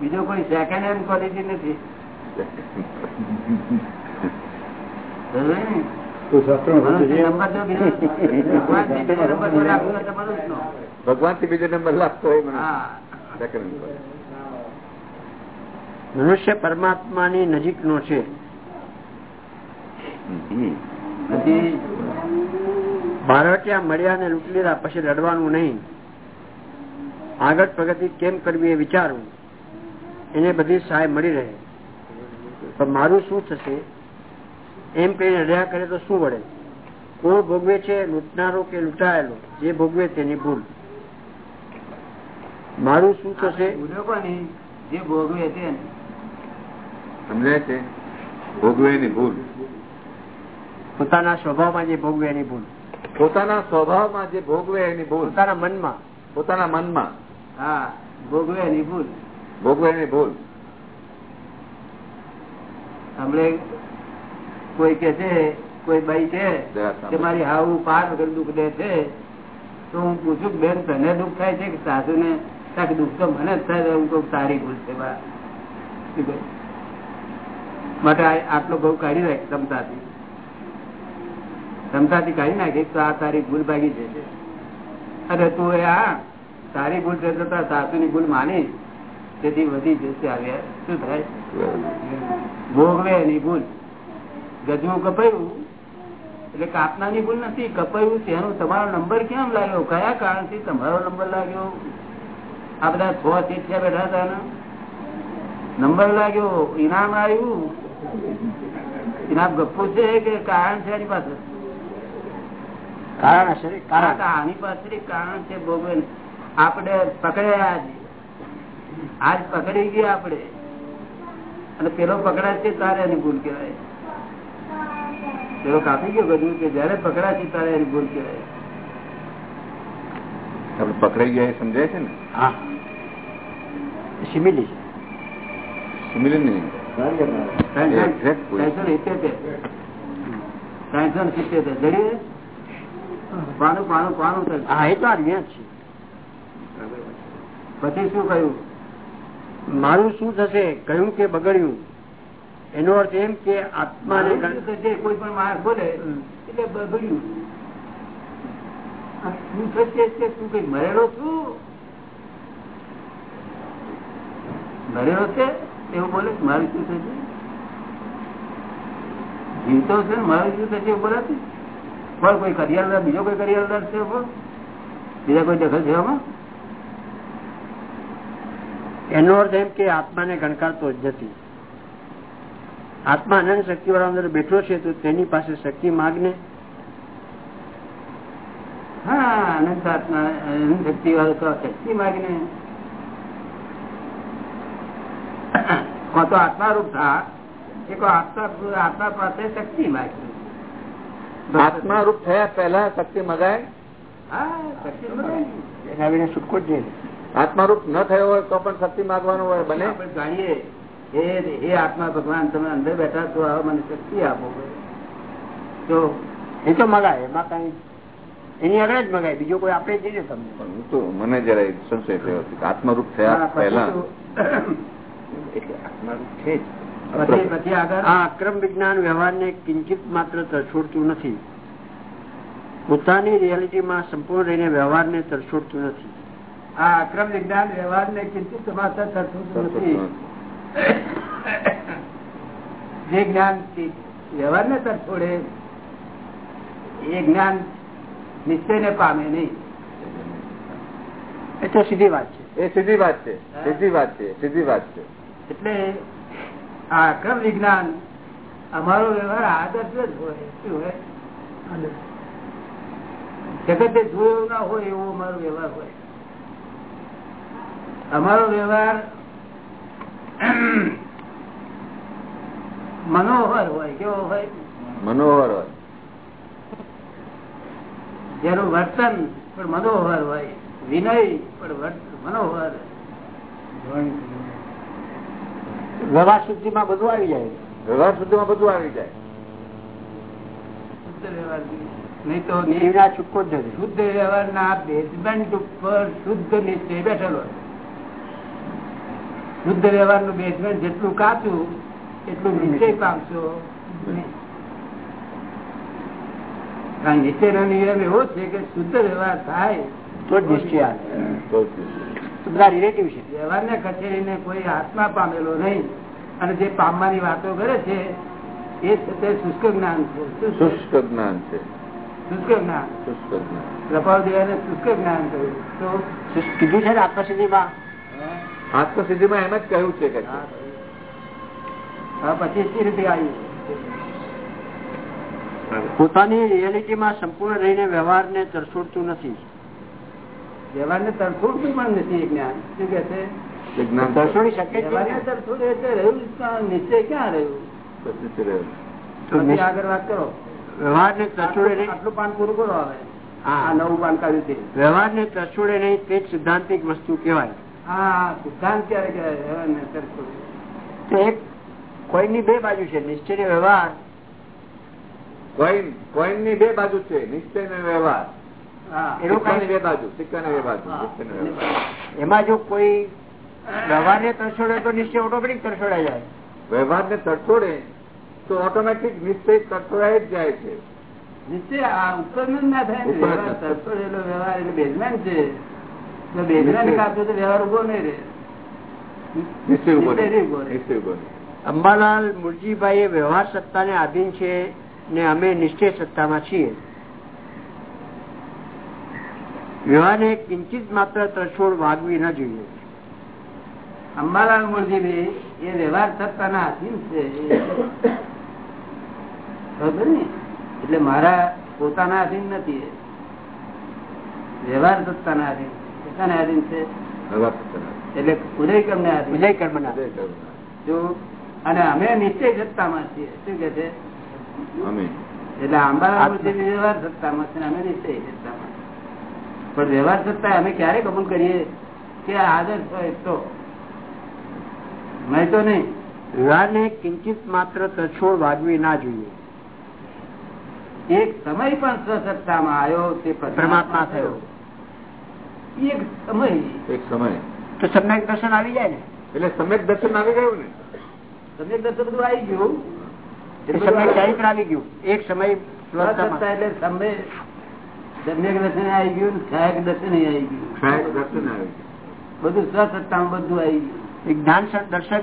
બીજો કોઈ સેકન્ડ હેન્ડ ક્વોલિટી નથી. ને? નંબર તો બીજો નંબર
લાગતો મનુષ્ય પરમાત્મા
ની નજીક નજીકનો છે.
પછી
ભારતીયા મળ્યા ને લૂંટી લીધા પછી રડવાનું નહીં આગળ પ્રગતિ કેમ કરવી એ વિચારવું એને બધી સહાય મળી રહે પણ મારું શું થશે? એમ કઈ રહ્યા કરે તો શું વળે? કોણ ભોગવે છે? લૂંટનારો કે લૂંટાયેલો? જે ભોગવે તેની ભૂલ. મારું શું થશે?
જે ભોગવે છે
સમજાય છે? ભોગવે એની ભૂલ.
પોતાના સ્વભાવમાં જે ભોગવે એની ભૂલ.
પોતાના સ્વભાવમાં જે ભોગવે એની ભૂલ.
પોતાના મનમાં.
પોતાના મનમાં.
હા ભોગવે એની ભૂલ.
ભોગવે એની ભૂલ.
હમણે કોઈ કે છે કોઈ ભાઈ છે કે મારી હાવું પાર વગર દુઃખ દે છે તો હું પૂછું બેન તને દુઃખ થાય છે કે સાસુ ને દુઃખ તો મને જ થાય હું કહું સારી ભૂલ છે? માટે આટલો બહુ કાઢી નાખ ક્ષમતાથી ક્ષમતાથી કાઢી નાખી તો આ તારી ભૂલ ભાગી જશે. અરે તું એ આ તારી ભૂલ છે તો તારા સાસુની ભૂલ માની. તેથી વધી જશે આવે શું થાય? ભોગવે એની ભૂલ. ગજવું કપાયું એટલે કાપનાની ભૂલ નથી કપાયું છે તમારો નંબર કેમ લાગ્યો? કયા કારણથી તમારો નંબર લાગ્યો? આ બધા છ શીઠિયા બેઠા હતા નંબર લાગ્યો ઇનામ આવ્યું. ઇનામ ગપ્પુ છે કે કારણ છે એની પાસે?
કારણ હશે કારણ.
કારણ આની પાસે કારણ છે ભોગવે આપણે પકડ્યા આજ આજ પકડી ગયા આપણે. અને પેલો પકડાય છે તારે એની ભૂલ કહેવાય. પેલો કાપી ગયો બધું કે જયારે પકડાય છે તારે એની ભૂલ કહેવાય.
પકડાઈ ગયા સમજાય છે ને?
હા. સિમિલી છે.
સિમિલર નહીં.
ત્રણસો ને સિત્તેર ત્રણસો ને સિત્તેર જડીએ પાનું પાનું પાનું થશે.
હા એ તો આ છે.
પછી શું કહ્યું?
મારું શું થશે કયું કે બગડ્યું? એનો અર્થ એમ કે
શું થશે? કોઈ પણ માણસ બોલે એટલે બગડ્યું. શું થશે શું કઈ મરેલો છું? મરેલો છે? એવું બોલે મારું શું થશે? જીવતો છે ને મારું શું થશે એવું બોલાતું? પણ કોઈ કરિયાલદાર બીજો કોઈ કરિયાલદાર છે બીજા કોઈ દખલ છે આમાં
એનો અર્થ એમ કે આત્માને ગણકારતો જ નથી. આત્મા અનંત શક્તિ વાળા અંદર બેઠો છે તો તેની પાસે શક્તિ માગને?
હા અનંત આત્મા અનંત શક્તિ વાળો તો શક્તિ માગીને. કો તો આત્મા રૂપ થા કો આત્મા આત્મા પાસે શક્તિ માગી.
આત્મા રૂપ થયા પહેલા શક્તિ મગાય?
હા શક્તિ મગાય.
એના વિના છૂટકો જ નહીં.
આત્મારૂપ ન થયો હોય તો પણ શક્તિ માગવાનું હોય બને?
આપણે જાણીએ હે આત્મા ભગવાન તમે અંદર બેઠા છો હવે મને શક્તિ આપો. તો
એ તો મગાય એમાં કઈ એની આગળ જ મગાય બીજો કોઈ આપે જ ને તમને
તો મને જરા સંશય થયો આત્મારૂપ થયા પહેલા. આત્મારૂપ છે
પછી પછી આગળ?
આ અક્રમ વિજ્ઞાન વ્યવહારને કિંચિત માત્ર તરછોડતું નથી. પોતાની રિયાલિટીમાં સંપૂર્ણ રહીને વ્યવહારને તરછોડતું નથી.
આ અક્રમ વિજ્ઞાન વ્યવહાર ને કિંચિત સમાચાર થતું નથી. જે જ્ઞાન વ્યવહાર ને તર છોડે એ જ્ઞાન નિશ્ચય ને પામે નહીં.
એ તો સીધી વાત છે.
એ સીધી વાત છે. સીધી વાત છે. સીધી વાત છે.
એટલે આ અક્રમ વિજ્ઞાન અમારો વ્યવહાર આદર્શ જ હોય શું હોય? જગતે જોયો ના હોય એવો અમારો વ્યવહાર હોય. અમારો વ્યવહાર મનોહર હોય કેવો હોય?
મનોહર હોય.
જેનું વર્તન પણ મનોહર હોય વિનય પણ મનોહર.
વ્યવહાર શુદ્ધિમાં બધું આવી જાય.
વ્યવહાર સુધીમાં બધું આવી જાય.
શુદ્ધ વ્યવહાર નહીં તો નિ-
એના જ
શુદ્ધ વ્યવહારના બેઝમેન્ટ ઉપર શુદ્ધ નિશ્ચય બેઠેલો છે. શુદ્ધ વ્યવહારનું બેઝમેન્ટ જેટલું કાચું એટલું નિશ્ચય પામશો. કારણ કારણ નિશ્ચયનો નિયમ એવો છે કે શુદ્ધ વ્યવહાર થાય
તો જ નિશ્ચય બધા રિલેટિવ છે.
વ્યવહારને કચેરીને કોઈ આત્મા પામેલો નહીં. અને જે પામવાની વાતો કરે છે એ છે તે શુષ્ક જ્ઞાન છે.
શુષ્ક જ્ઞાન છે.
શુષ્ક જ્ઞાન.
શુષ્ક જ્ઞાન.
કૃપાલ દેવાને શુષ્ક જ્ઞાન કહ્યું. તો
કીધું છે ને આત્મસિદ્ધિમાં
આત્મસિદ્ધિમાં એમ જ કહ્યું છે કે
પછી સી રીતે આવ્યું?
પોતાની રિયાલિટીમાં સંપૂર્ણ રહીને વ્યવહારને તરસોડતું નથી.
વ્યવહારને તરસોડતું પણ નથી જ્ઞાન. શું કે છે?
શકે ને.
રહ્યું નિશ્ચય ક્યાં રહ્યું? આગળ વાત કરો.
વ્યવહારને ને
આટલું
નહીં.
આટલું પાન પૂરું કરો હવે.
હા.
આ નવું પાન કાઢ્યું છે.
વ્યવહારને તરસોડે નહીં તે સિદ્ધાંતિક વસ્તુ કહેવાય.
હા જો ક્યારે કહેવાય? વ્યવહારને તરફોડે.
તો એક કોઈની બે બાજુ છે નિશ્ચય વ્યવહાર.
કોઈન કોઈનની બે બાજુ છે નિશ્ચય ને વ્યવહાર.
હા.
એનું
સિક્કાની
કાંઈ-
ને વ્યવહાર.
એમાં જો કોઈ વ્યવહારને તરછોડે તો નિશ્ચય ઓટોમેટિક તરછોડાઈ જાય.
વ્યવહાર ને તરછોડે તો ઓટોમેટિક નિશ્ચય તરછોડાઈ જ જાય છે.
નિશ્ચય આ ઉપર જ ના થાય ને. વ્યવહાર
ના
વ્યવહાર એટલે બેઝમેન્ટ છે.
અંબાલાલ મુરજીભાઈ વ્યવહાર સત્તાને આધીન છે ને અમે નિશ્ચય સત્તામાં છીએ. વ્યવહારને કિંચિત માત્ર તરછોડ વાગવી ન જોઈએ.
અંબાલાલ મુરજીભાઈ એ વ્યવહાર સત્તાના આધીન છે. ને એટલે મારા પોતાના આધીન નથી. વ્યવહાર સત્તાના આધીન. પોતાના આધીન છે. એટલે ઉદય કર્મ ને આધીન.
વિજય કર્મના
જય
જો અને અમે નિશ્ચય સત્તામાં છીએ. શું કે છે? એટલે અંબાલાલ મૂળજીભાઈ વ્યવહાર સત્તામાં છે અમે નિશ્ચય સત્તામાં પણ વ્યવહાર સત્તા અમે ક્યારે કબૂલ કરીએ કે આદર્શ હોય તો? નહીં તો નહીં.
વ્યવહારને કિંચિત માત્ર તછોડ વાગવી ના જોઈએ.
એક સમય પણ સ્વસત્તામાં આવ્યો તે
પરમાત્મા થયો.
એક સમય.
એક સમય.
તો સમ્યક દર્શન આવી જાય ને?
એટલે સમ્યક દર્શન આવી ગયું ને?
સમય દર્શન બધું આવી ગયું.
એ સમય આવી ગયું. એક સમય
એટલે સમય સમ્યક દર્શન આવી ગયું સહાયક દર્શન આવી ગયું.
સહાયક દર્શન આવી ગયું.
બધું આવી ગયું.
જ્ઞાન દર્શન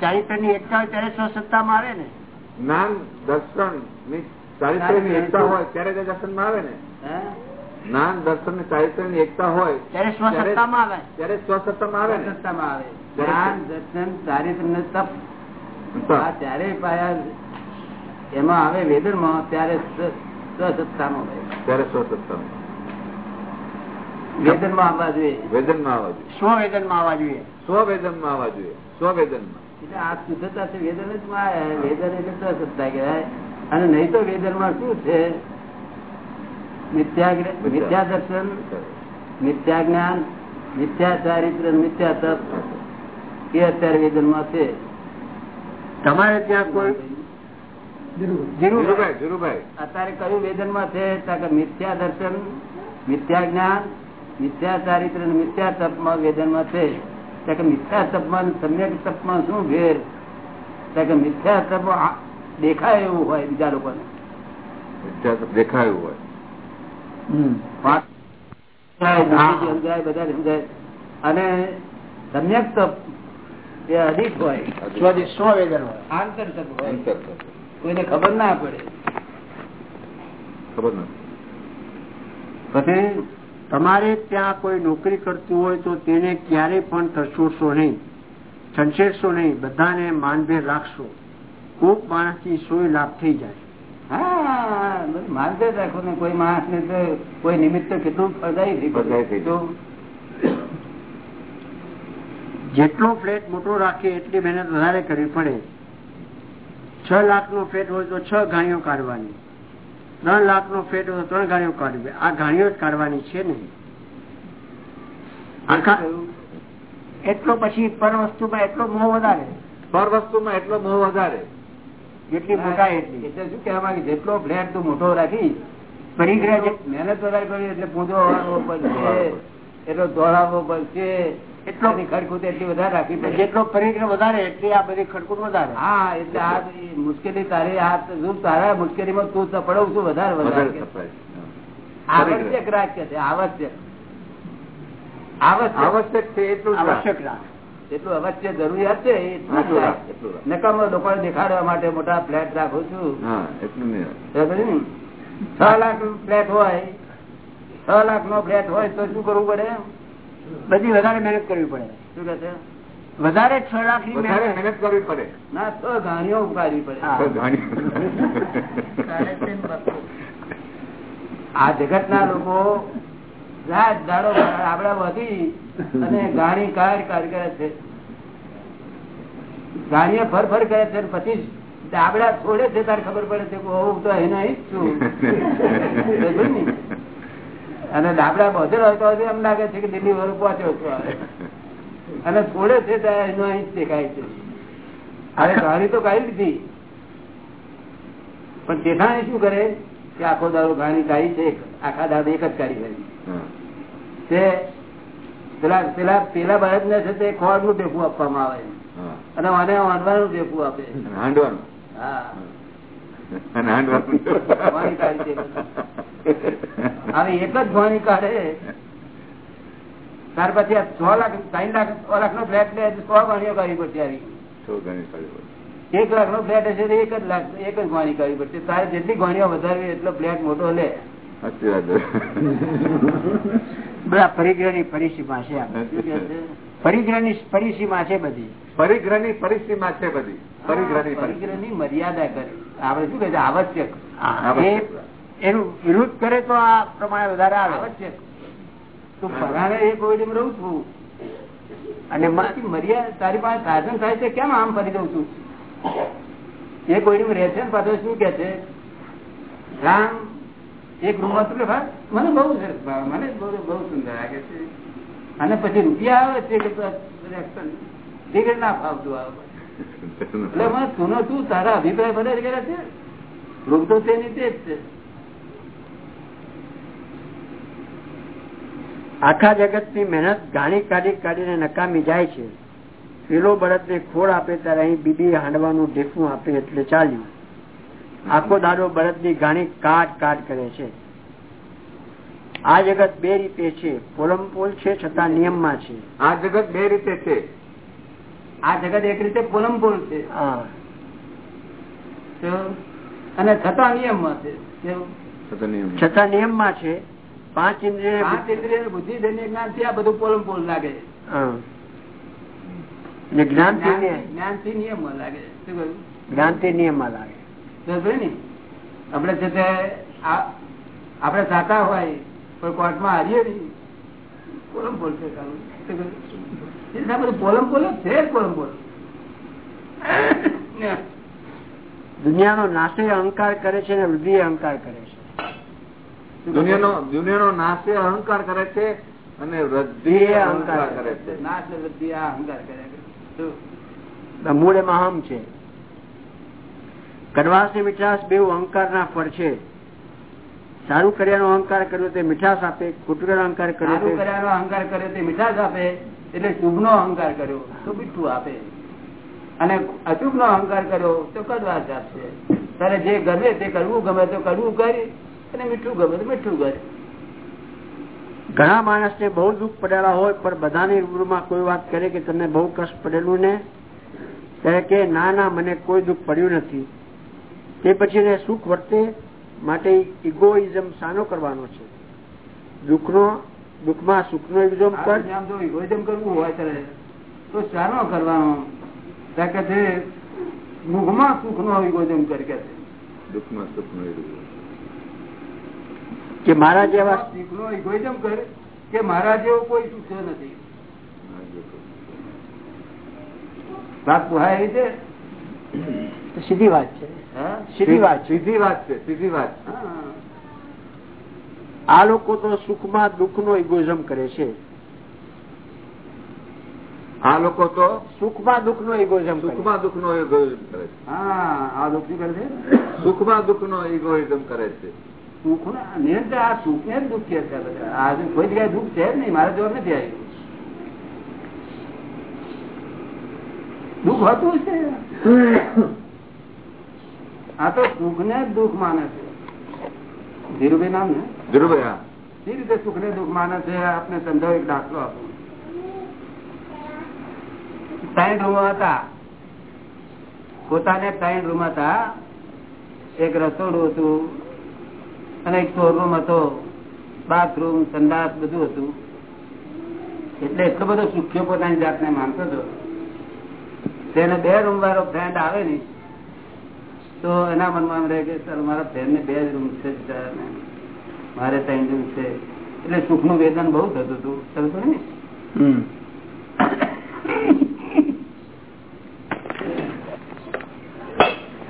ચારિત્રની એકતા હોય ત્યારે સ્વસત્તામાં આવે ને?
જ્ઞાન દર્શનની ચારિત્રની એકતા હોય ત્યારે દર્શનમાં આવે ને?
હે?
જ્ઞાન દર્શન ને ચારિત્રની એકતા હોય
ત્યારે સ્વસત્તામાં આવે.
ત્યારે સ્વસત્તામાં આવે ને?
આવે. જ્ઞાન દર્શન ચારિત્ર ને તપ. આ ચારે પાયા એમાં આવે વેદનમાં ત્યારે સ્વ- સ્વસત્તામાં હોય
ત્યારે સ્વસત્તામાં.
વેદનમાં આવવા જોઈએ.
વેદનમાં આવવા જોઈએ.
સ્વવેદનમાં આવવા જોઈએ.
સ્વવેદનમાં આવવા જોઈએ. સ્વવેદનમાં.
એટલે આ શુદ્ધતા છે વેદન જ માં આવે. વેદન એટલે સ્વસત્તા કહેવાય. અને નહીં તો વેદનમાં શું છે? મિથ્યા દર્શન મિથ્યા. જ્ઞાન મિથ્યા ચારિત્ર મિથ્યા તપ એ અત્યારે વેદનમાં છે.
તમારે ત્યાં કોઈ
અત્યારે કયું વેદનમાં છે? મિથ્યા દર્શન મિથ્યા જ્ઞાન મિથ્યા ચારિત્ર અને મિથ્યા તપમાં વેદનમાં છે કે મિથ્યા તપમાં અને સમ્યક તપમાં શું ભેર? કે મિથ્યા તપ દેખાય એવું હોય બીજા લોકોને.
દેખાય દેખાયું હોય.
સમજાય, બુદ્ધિથી સમજાય. અને સમ્યક તપ એ અધિક હોય.
સ્વવેદન હોય.
આંતર તપ હોય કોઈને ખબર ના પડે.
ખબર ના
પછી
તમારે ત્યાં કોઈ નોકરી કરતું હોય તો તેને ક્યારેય પણ થસોડશો નહીં. છંછેડશો નહીં. બધાને માનભેર રાખશો. કોક માણસથી સોય લાભ થઈ જાય.
હા માનતે રાખો ને કોઈ માણસ ને તો કોઈ નિમિત્ત કેટલું થઈ
થઈ
તો
જેટલો ફ્લેટ મોટો રાખે એટલી મહેનત વધારે કરવી પડે. છ લાખ નો ફ્લેટ હોય તો છ ગાણીઓ કાઢવાની. ત્રણ લાખ નો ફ્લેટ હોય તો ત્રણ ગાણીઓ કાઢવી. આ ગાણીઓ જ કાઢવાની છે ને. આખા એટલો પછી પર વસ્તુમાં એટલો મોહ વધારે.
પર વસ્તુમાં એટલો મોહ વધારે.
જેટલી મોટા એટલી.
એટલે શું કહેવા માંગે જેટલો ફ્લેટ તું મોટો રાખી મહેનત વધારે કરી એટલે પૂજો પડશે એટલો દોડાવવો પડશે.
એટલો
ખડકૂટ એટલી વધારે પડશે
જેટલો પરિગ્રહ વધારે એટલી આ બધી ખડકુટ વધારે.
હા એટલે આ મુશ્કેલી તારી આ શું તારા મુશ્કેલીમાં તું પડવું છું વધારે
વધારે.
આવશ્યક રાખ્ય છે આવશ્યક. આવશ્યક.
છે એટલું
આવશ્યક રાખ.
એટલું અવશ્ય જરૂરિયાત છે. નકામો લોકોને દેખાડવા માટે મોટા ફ્લેટ રાખું છું? છ લાખ ફ્લેટ હોય છ લાખ નો ફ્લેટ હોય તો શું કરવું પડે?
બધી વધારે મહેનત કરવી પડે.
શું કે છે?
વધારે છ લાખની મહેનત
કરવી પડે.
ના તો ગાણીઓ ઉપાડવી પડે. આ જગત ના લોકો રાત દાડો આપડા વધી અને ગાણી કાર કાર કરે છે. ગાણીએ ફર ફર કરે છે પછી આપડા છોડે છે તારે ખબર પડે છે કે હું તો એના જ છું. (laughs) અને દાબડા બધેલો હોય તો એમ લાગે છે કે દિલ્હી વર પહોંચ્યો છું. અને છોડે છે ત્યારે એનો અહીં જ દેખાય છે. અરે ગાણી તો કાઢી લીધી. પણ જેઠાણી શું કરે? કે આખો દાડો ગાણી કાઢી છે આખા દાડો એક જ કાઢી
હા.
તે પેલા પેલા પેલા બાળક ને છે તે ખોરાકનું ટેકું આપવામાં આવે અને મને વાંધવાનું ટેકું આપે
હાંડવાનું.
હવે એક જ ભણી કાઢે. ત્યાર પછી આ છ લાખ ત્રણ લાખ છ લાખ નો ફ્લેટ લે છ સો ગણીઓ કરવી પડશે આવી. એક લાખ નો ફ્લેટ હશે એક જ લાખ એક જ ગણી કરવી પડશે. તારે જેટલી ગણીઓ વધારવી એટલો ફ્લેટ મોટો લે.
વાત (laughs)
બધા પરિસીમા છે આ.
શું કે
પરિસીમા છે બધી.
પરિસીમા છે બધી. પરિસીમા.
પરિગ્રહની મર્યાદા કરે. આપડે શું કે છે આવશ્યક.
એનું વિરુદ્ધ કરે તો આ પ્રમાણે વધારે આવે.
આવશ્યક. તો પરાણે એ ઓરડીમાં રહું છું.
અને
મર્યાદા તારી પાસે સાધન થાય છે કેમ આમ ફરી દઉં છું? એ કોઈ રહે છે ને પાછો શું કે છે? રામ એક રૂમ હતું ભાઈ, મને બહુ સરસ ભાવ મને બહુ સુંદર લાગે છે. અને પછી રૂપિયા આવે છે કે ટિકિટ ના ફાવતું આવે. એટલે મને સુનો તું તારા અભિપ્રાય બધા જ કર્યા છે રૂપ તો તેની તે જ છે.
આખા જગતની મહેનત ગાણી કાઢી કાઢીને નકામી જાય છે. પેલો બળદ ને ખોળ આપે ત્યારે અહીં બીબી હાંડવાનું ઢેફું આપે એટલે ચાલ્યું. આખો દાડો બળદની ગાણી કાટ કાટ કરે છે. આ જગત બે રીતે છે. પોલમપોલ છે છતાં નિયમમાં છે.
આ જગત બે રીતે છે.
આ જગત એક રીતે પોલમપોલ છે. અને છતાં નિયમમાં છે.
છતાં નિયમ.
છતાં નિયમમાં છે. પાંચ ઇન્દ્રિય
પાંચ ઇન્દ્રિય બુદ્ધિ ધન્ય જ્ઞાનથી આ બધું પોલમપોલ લાગે. જ્ઞાન જ્ઞાનથી નિયમ- લાગે. શું કહ્યું?
જ્ઞાનથી નિયમમાં લાગે.
આપણે છે તે આપડે આપણે સાચા હોય પણ કોર્ટમાં હારીએ નહીં. કોલમ છે કામ. શું કહ્યું? એટલે આ બધું કોલમ જ છે કોલમ પોલમપોલ
દુનિયાનો નાશે અહંકાર કરે છે ને વૃદ્ધિ અહંકાર કરે છે.
દુનિયાનો દુનિયાનો નાશે અહંકાર કરે છે અને વૃદ્ધિ અહંકાર કરે છે.
નાશ ને વૃદ્ધિ આ અહંકાર કરે છે.
મૂળ એમાં અહમ છે. કડવાશ ને મીઠાશ બે અહંકાર ના ફળ છે. સારું કર્યાનો અહંકાર કર્યો તે મીઠાશ આપે કર્યાનો અહંકાર કર્યો
કર્યાનો અહંકાર કર્યો તે મીઠાશ આપે એટલે શુભ નો અહંકાર કર્યો તો મીઠું આપે. અને અશુભ નો અહંકાર કર્યો તો કડવાશ આપશે. તારે જે ગમે તે કરવું ગમે તો કરવું કરી અને મીઠું ગમે તો મીઠું કરે.
ઘણા માણસ ને બહુ દુઃખ પડેલા હોય પણ બધાની રૂબરૂમાં કોઈ વાત કરે કે તમને બહુ કષ્ટ પડેલું ને? ત્યારે કે ના ના મને કોઈ દુઃખ પડ્યું નથી. તે પછી એને સુખ વર્તે માટે ઇગોઇઝમ સાનો કરવાનો છે? દુઃખનો દુઃખમાં સુખનો ઇગોઇઝમ કર.
જો egoism કરવું હોય ત્યારે તો શાનો કરવાનો. કે છે મુખમાં સુખનો કરી કે છે.
દુઃખમાં સુખનો
કે મારા જેવા
સુખનો ઇગોઇઝમ કરે કે મારા જેવો કોઈ સુખ નથી. વાત પુહાય છે.
સીધી વાત છે. સીધી વાત
સીધી વાત છે સીધી વાત
આ લોકો તો સુખમાં દુઃખનો ઇગોઝમ કરે છે.
આ લોકો તો
સુખમાં દુઃખ નો કરે છે.
દુઃખ નો egoism કરે છે.
હા આ લોકો શું કરે છે
સુખમાં દુઃખનો ઇગોઇઝમ કરે છે.
સુખ ના નિરંતર આ સુખ ને દુઃખ છે આ કોઈ જગ્યાએ દુઃખ છે જ નહીં મારા જવાબ નથી આવ્યું દુઃખ હતું છે. આ તો સુખ ને દુઃખ માને છે. ધીરુભાઈ નામ ને ધીરુભાઈ. રીતે સુખ ને દુઃખ માને છે? આપને સમજાવ એક દાખલો આપો. ત્રણ રૂમ હતા. પોતાને ત્રણ રૂમ હતા. એક રસોડું હતું અને એક સ્ટોરરૂમ હતો. બાથરૂમ સંદાસ બધું હતું. એટલે એટલો બધો સુખ્યો પોતાની જાતને માનતો હતો. તેને બે રૂમ વાળો ફ્રેન્ડ આવે ને તો એના મનમાં રહે કે સર મારા ફ્રેન્ડ ને બે જ રૂમ છે. મારે ત્રણ રૂમ છે. એટલે સુખનું વેદન બહુ થતું હતું. સમજો ને?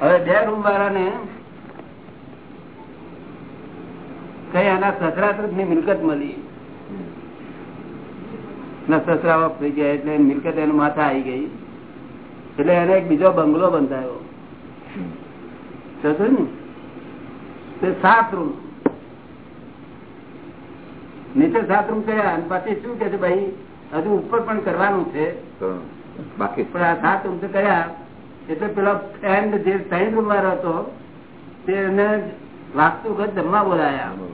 હવે બે રૂમ વાળાને કઈ આના સસરા તરફની મિલકત મળી. સસરા થઈ ગયા એટલે મિલકત એનું માથા આવી ગઈ. એટલે એને એક બીજો બંગલો બંધાયો. સાત રૂમ નીચે સાત રૂમ કર્યા અને પછી શું કે છે ભાઈ હજુ ઉપર પણ કરવાનું છે.
બાકી.
પણ આ સાત રૂમ કર્યા. એટલે પેલો ફ્રેન્ડ જે ત્રણ રૂમ વાળો હતો તેને વાસ્તુગત જમવા બોલાયા.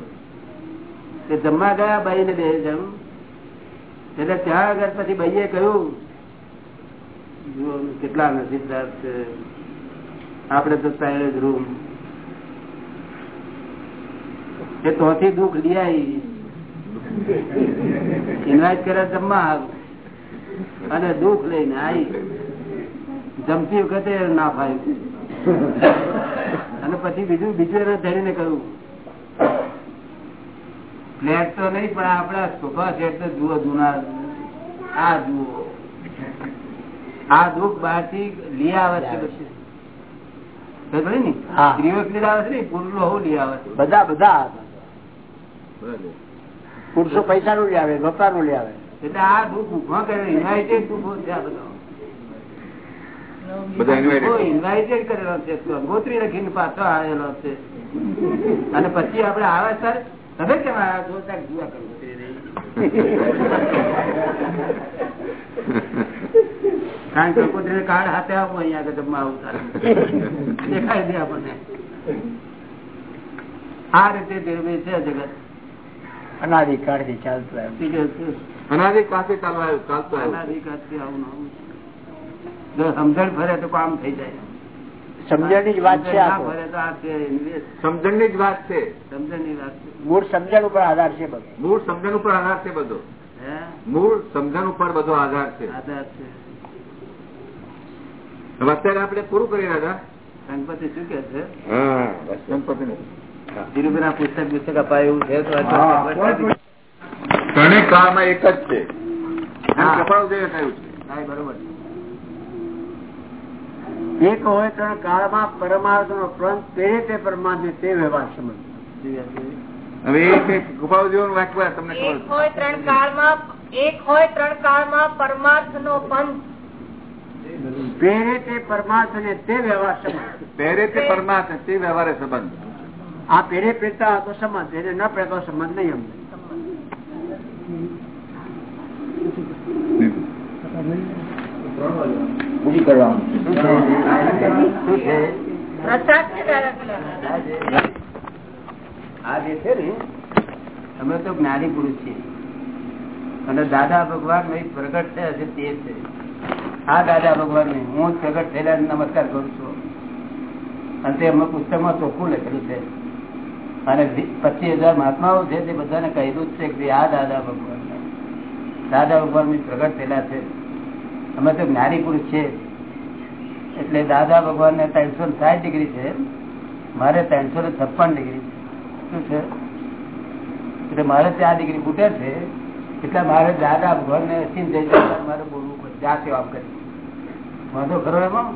તે જમવા ગયા બાઈ ને બે જમ એટલે ત્યાં આગળ પછી ભાઈએ કહ્યું કેટલા નસીબદાર છે. આપડે તો ત્રણ જ રૂમ. એ તોથી દુઃખ લઈ ઇન્વાઇટ કરે જમવા અને દુઃખ લઈને આવી જમતી વખતે ના ફાયું અને પછી બીજું બીજું એને ધરીને કહ્યું. ફ્લેટ તો નહીં, પણ આપડા સોફા સેટ તો જુઓ જૂના. આ જુઓ. આ દુઃખ બહારથી લઈ આવે છે.
બધા બધા પુરુષો પૈસા નું લઈ આવે ગોપરા નું લઈ આવે
એટલે આ દુઃખ ઊભા કરે યુનાઇટેડ દુઃખો છે આ બધા. ઇન્વાઇટેડ કરેલો છે. ગોત્રી લખીને પાછો આવેલો છે. અને પછી આપડે આવે સર તમે કેમ આવ્યા છો ત્યાં કરો. (laughs) કારણ કે ગોત્રી કાર્ડ હાથે આપો અહીંયા આગળ જમવા આવું દેખાય દે આપણને. આ રીતે ધીરવે છે જગત.
અનાધિકાર ચાલતું આવ્યું.
બીજું શું?
અનાદિ કાંથી ચાલવા ચાલતો આવ્યો.
અનાધિકારથી આવું આવું. જો સમજણ ફરે તો કામ થઈ જાય.
સમજણની જ વાત છે આ
ના.
જ વાત છે.
સમજણની વાત છે.
મૂળ સમજણ ઉપર આધાર છે બધો.
મૂળ સમજણ ઉપર આધાર છે બધો.
હે?
મૂળ સમજણ ઉપર બધો આધાર છે.
આધાર છે.
અત્યારે આપણે પૂરું કરી દાદા
ગણપતિ શું કે છે?
હા.
ધીરુભાઈ પુસ્તક પુસ્તક અપાય એવું છે
ત્રણેય કાળમાં એક જ છે.
હોય ત્રણ કાળમાં પરમાર્થ નો પ્રંત તે તે પરમાર્થ તે વ્યવહાર સમજ.
હવે એક કઈ કૃપાળદેવનું વાંચવા તમને
એક હોય ત્રણ કાળમાં એક હોય ત્રણ કાળમાં પરમાર્થ નો પંથ
પેરે તે પરમાર્થ અને તે વ્યવહાર સમજ
પહેરે તે પરમાર્થ તે વ્યવહારે સંબંધ.
આ એને ન સંબંધ નહીં અમને.
કરવાનું
જે છે ને અમે તો જ્ઞાની પુરુષ છીએ. અને દાદા ભગવાન નહીં પ્રગટ થયા છે તે છે. આ દાદા ભગવાન હું પ્રગટ થયેલા નમસ્કાર કરું છું. અને તે અમે પુસ્તકમાં ચોખ્ખું લખેલું છે. અને પચીસ હજાર મહાત્માઓ છે તે બધાને કહેલું જ છે કે આ દાદા ભગવાન દાદા ભગવાન પ્રગટ થયેલા છે. અમે તો જ્ઞાની પુરુષ છે એટલે દાદા ભગવાન ને ત્રણસો સાઠ ડિગ્રી છે. મારે ત્રણસો ને છપ્પન ડિગ્રી શું છે? એટલે મારે ચાર ડિગ્રી ફૂટે છે. એટલે મારે દાદા ભગવાન ને અસીમ જઈ મારે બોલવું પડે. જાતે આમ કરી. વાંધો ખરો એમાં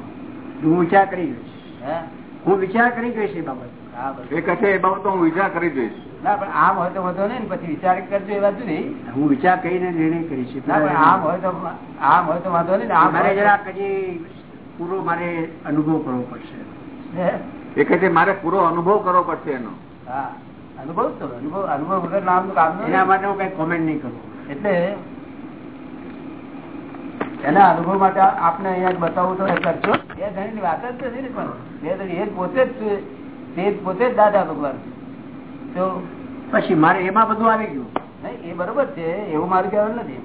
હું. વિચાર કરી જોઈશ
હું?
વિચાર કરી જોઈશ એ બાબત.
એ કહે એ બાબત હું વિચાર કરી દઈશ
ના પણ આમ હોય તો વાંધો નહીં પછી વિચાર કરજો એ વાત જુદી.
હું વિચાર કરીને નિર્ણય કરીશ
ના પણ આમ હોય તો આમ હોય તો વાંધો નહીં આમ
મારે જરાક હજી પૂરો મારે અનુભવ કરવો પડશે.
હે?
એ કહે મારે પૂરો અનુભવ કરવો પડશે એનો.
હા. અનુભવ તો અનુભવ અનુભવ વગર નામ કામ
એના માટે હું કઈ કોમેન્ટ નહીં કરું.
એટલે એના અનુભવ માટે આપને અહીંયા બતાવું તો એ કરશો એ ઘણી વાત જ નથી ને પણ. એ પોતે જ છે. તે પોતે જ દાદા ભગવાન તો
પછી મારે એમાં બધું આવી ગયું?
નહીં એ બરોબર છે. એવું મારું કહેવાનું નથી.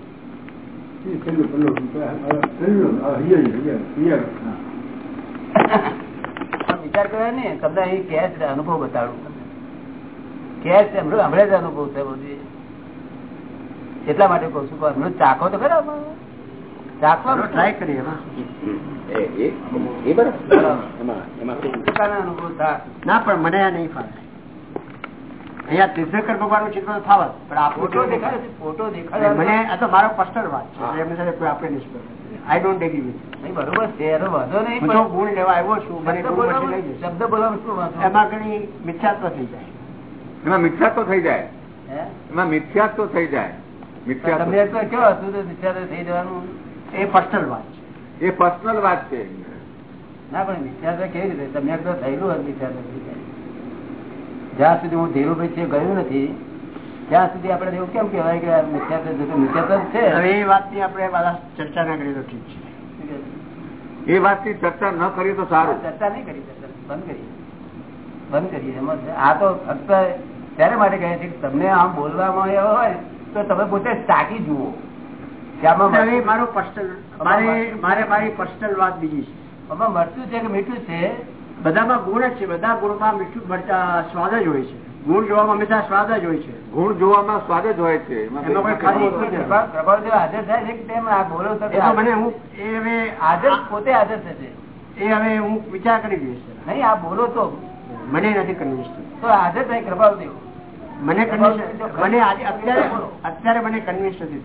વિચાર કર્યો ને તમને અહીં કે છે અનુભવ બતાડું. કે છે હમણાં જ અનુભવ છે બધી એટલા માટે કહું છું કે હમણાં ચાખો તો ખરા ટ્રાય કરીએ
ના પણ મને આ નહીં ફાવે. અહીંયા તીર્થંકર ભગવાનનું ચિત્ર ફાવત પણ આ
ફોટો દેખાય ફોટો દેખાય.
મને આ તો મારો પર્સનલ વાત છે. એમની સાથે કોઈ આપણે નહીં આઈ ડોન્ટ એગ્રી વિથ
બરોબર છે એનો વાંધો નહીં
હું ગુણ લેવા આવ્યો છું મને
શબ્દ બોલવામાં શું?
એમાં ઘણી મિથ્યાત્વ થઈ જાય.
એમાં મિથ્યાત્વ થઈ જાય?
હે?
એમાં મિથ્યાત્વ થઈ જાય. મિથ્યા
તમને તો કેવો હતું તો થઈ જવાનું?
એ પર્સનલ વાત છે.
એ પર્સનલ વાત છે.
ના પણ વિચાર કેવી રીતે? તમને તો થયેલું હોય વિચાર જાય. સુધી હું ધીરુભાઈ છે ગયું નથી ત્યાં સુધી આપણે એવું કેમ કેવાય કે મિથ્યાત્વ છે? એ વાતથી
હવે એ વાતની આપણે ચર્ચા ના કરીએ તો ઠીક છે.
એ વાતની ચર્ચા ન કરીએ તો સારું.
ચર્ચા નહીં કરી બંધ કરીએ. બંધ કરીએ એમાં આ તો ફક્ત ત્યારે માટે કહે છે કે તમને આમ બોલવામાં આવ્યો હોય તો તમે પોતે તાકી જુઓ.
મારો પર્સનલ મારે મારે મારી પર્સનલ વાત બીજી છે.
મરચું છે કે મીઠું છે?
બધામાં ગુણ જ છે. બધા ગુણમાં મીઠું સ્વાદ જ હોય છે. ગુણ જોવામાં હંમેશા સ્વાદ જ હોય છે.
ગુણ જોવામાં સ્વાદ જ હોય છે.
હાજર થાય કે આ બોલો
મને હું એ હવે
હાજર પોતે હાજર થશે.
એ હવે હું વિચાર કરી દઈશ
નહીં આ બોલો તો.
મને નથી કન્વિન્સ
તો હાજર થાય પ્રભાવ દેવો
મને કન્વિન્સ મને આજે અત્યારે અત્યારે મને કન્વિન્સ નથી.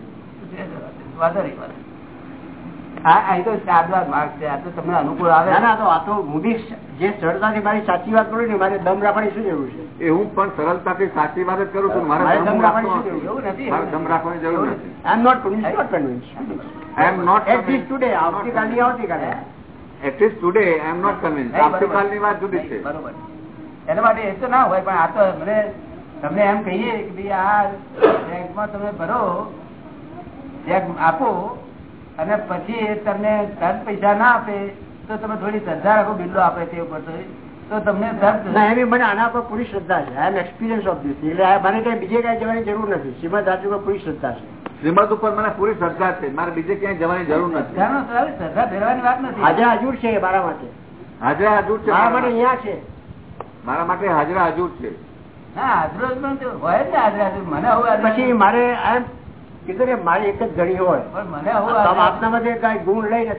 વાંધો નહીં વાંધો નહીં. આ અહીં તો સાદવા માર્ગ છે આ તો તમને અનુકૂળ આવે.
ના ના તો આ તો હું બી જે સરળતાથી મારી સાચી વાત કરું ને મારે દમ રાખવાની શું જરૂર છે?
એ હું પણ સરળતાથી સાચી વાત જ કરું છું મારે
મારે
દમ
રાખવાની
રાખવાનો
નથી,
દમ રાખવાની જરૂર નથી.
I am not
not convince I
am not today આવતીકાલની આવતીકાલે.
At least today I am not
convince બરોબર.
આવતીકાલની વાત જુદી છે.
બરોબર. એના માટે એ તો ના હોય પણ આ તો મને તમને એમ કહીએ કે ભાઈ આ બેંકમાં તમે ભરો ચેક આપો અને પછી તમને તરત પૈસા ના આપે તો તમે થોડી શ્રદ્ધા રાખો બિલ્લો આપે તે ઉપર તો તમને
એની મને આના પર પૂરી શ્રદ્ધા છે. આઈ એમ એક્સપિરિયન્સ ઓફ દિસ એટલે આ મને કઈ બીજે કઈ જવાની જરૂર નથી. શ્રીમદ રાજુ પર પૂરી શ્રદ્ધા છે.
શ્રીમદ ઉપર મને પૂરી શ્રદ્ધા છે. મારે બીજે ક્યાંય જવાની જરૂર નથી.
શ્રદ્ધા ફેરવાની વાત નથી.
હાજરા હજુર છે મારા માટે.
હાજરા હજુર છે
મારા માટે. અહીંયા છે.
મારા માટે હાજરા હજુર છે.
હા હાજરો હોય જ ને હાજરા. મને આવું
પછી મારે એમ કે મારી એક જ ઘડી હોય.
પણ મને આવું
તો
હાજરા-
આપના માટે કઈ ગુણ લઈને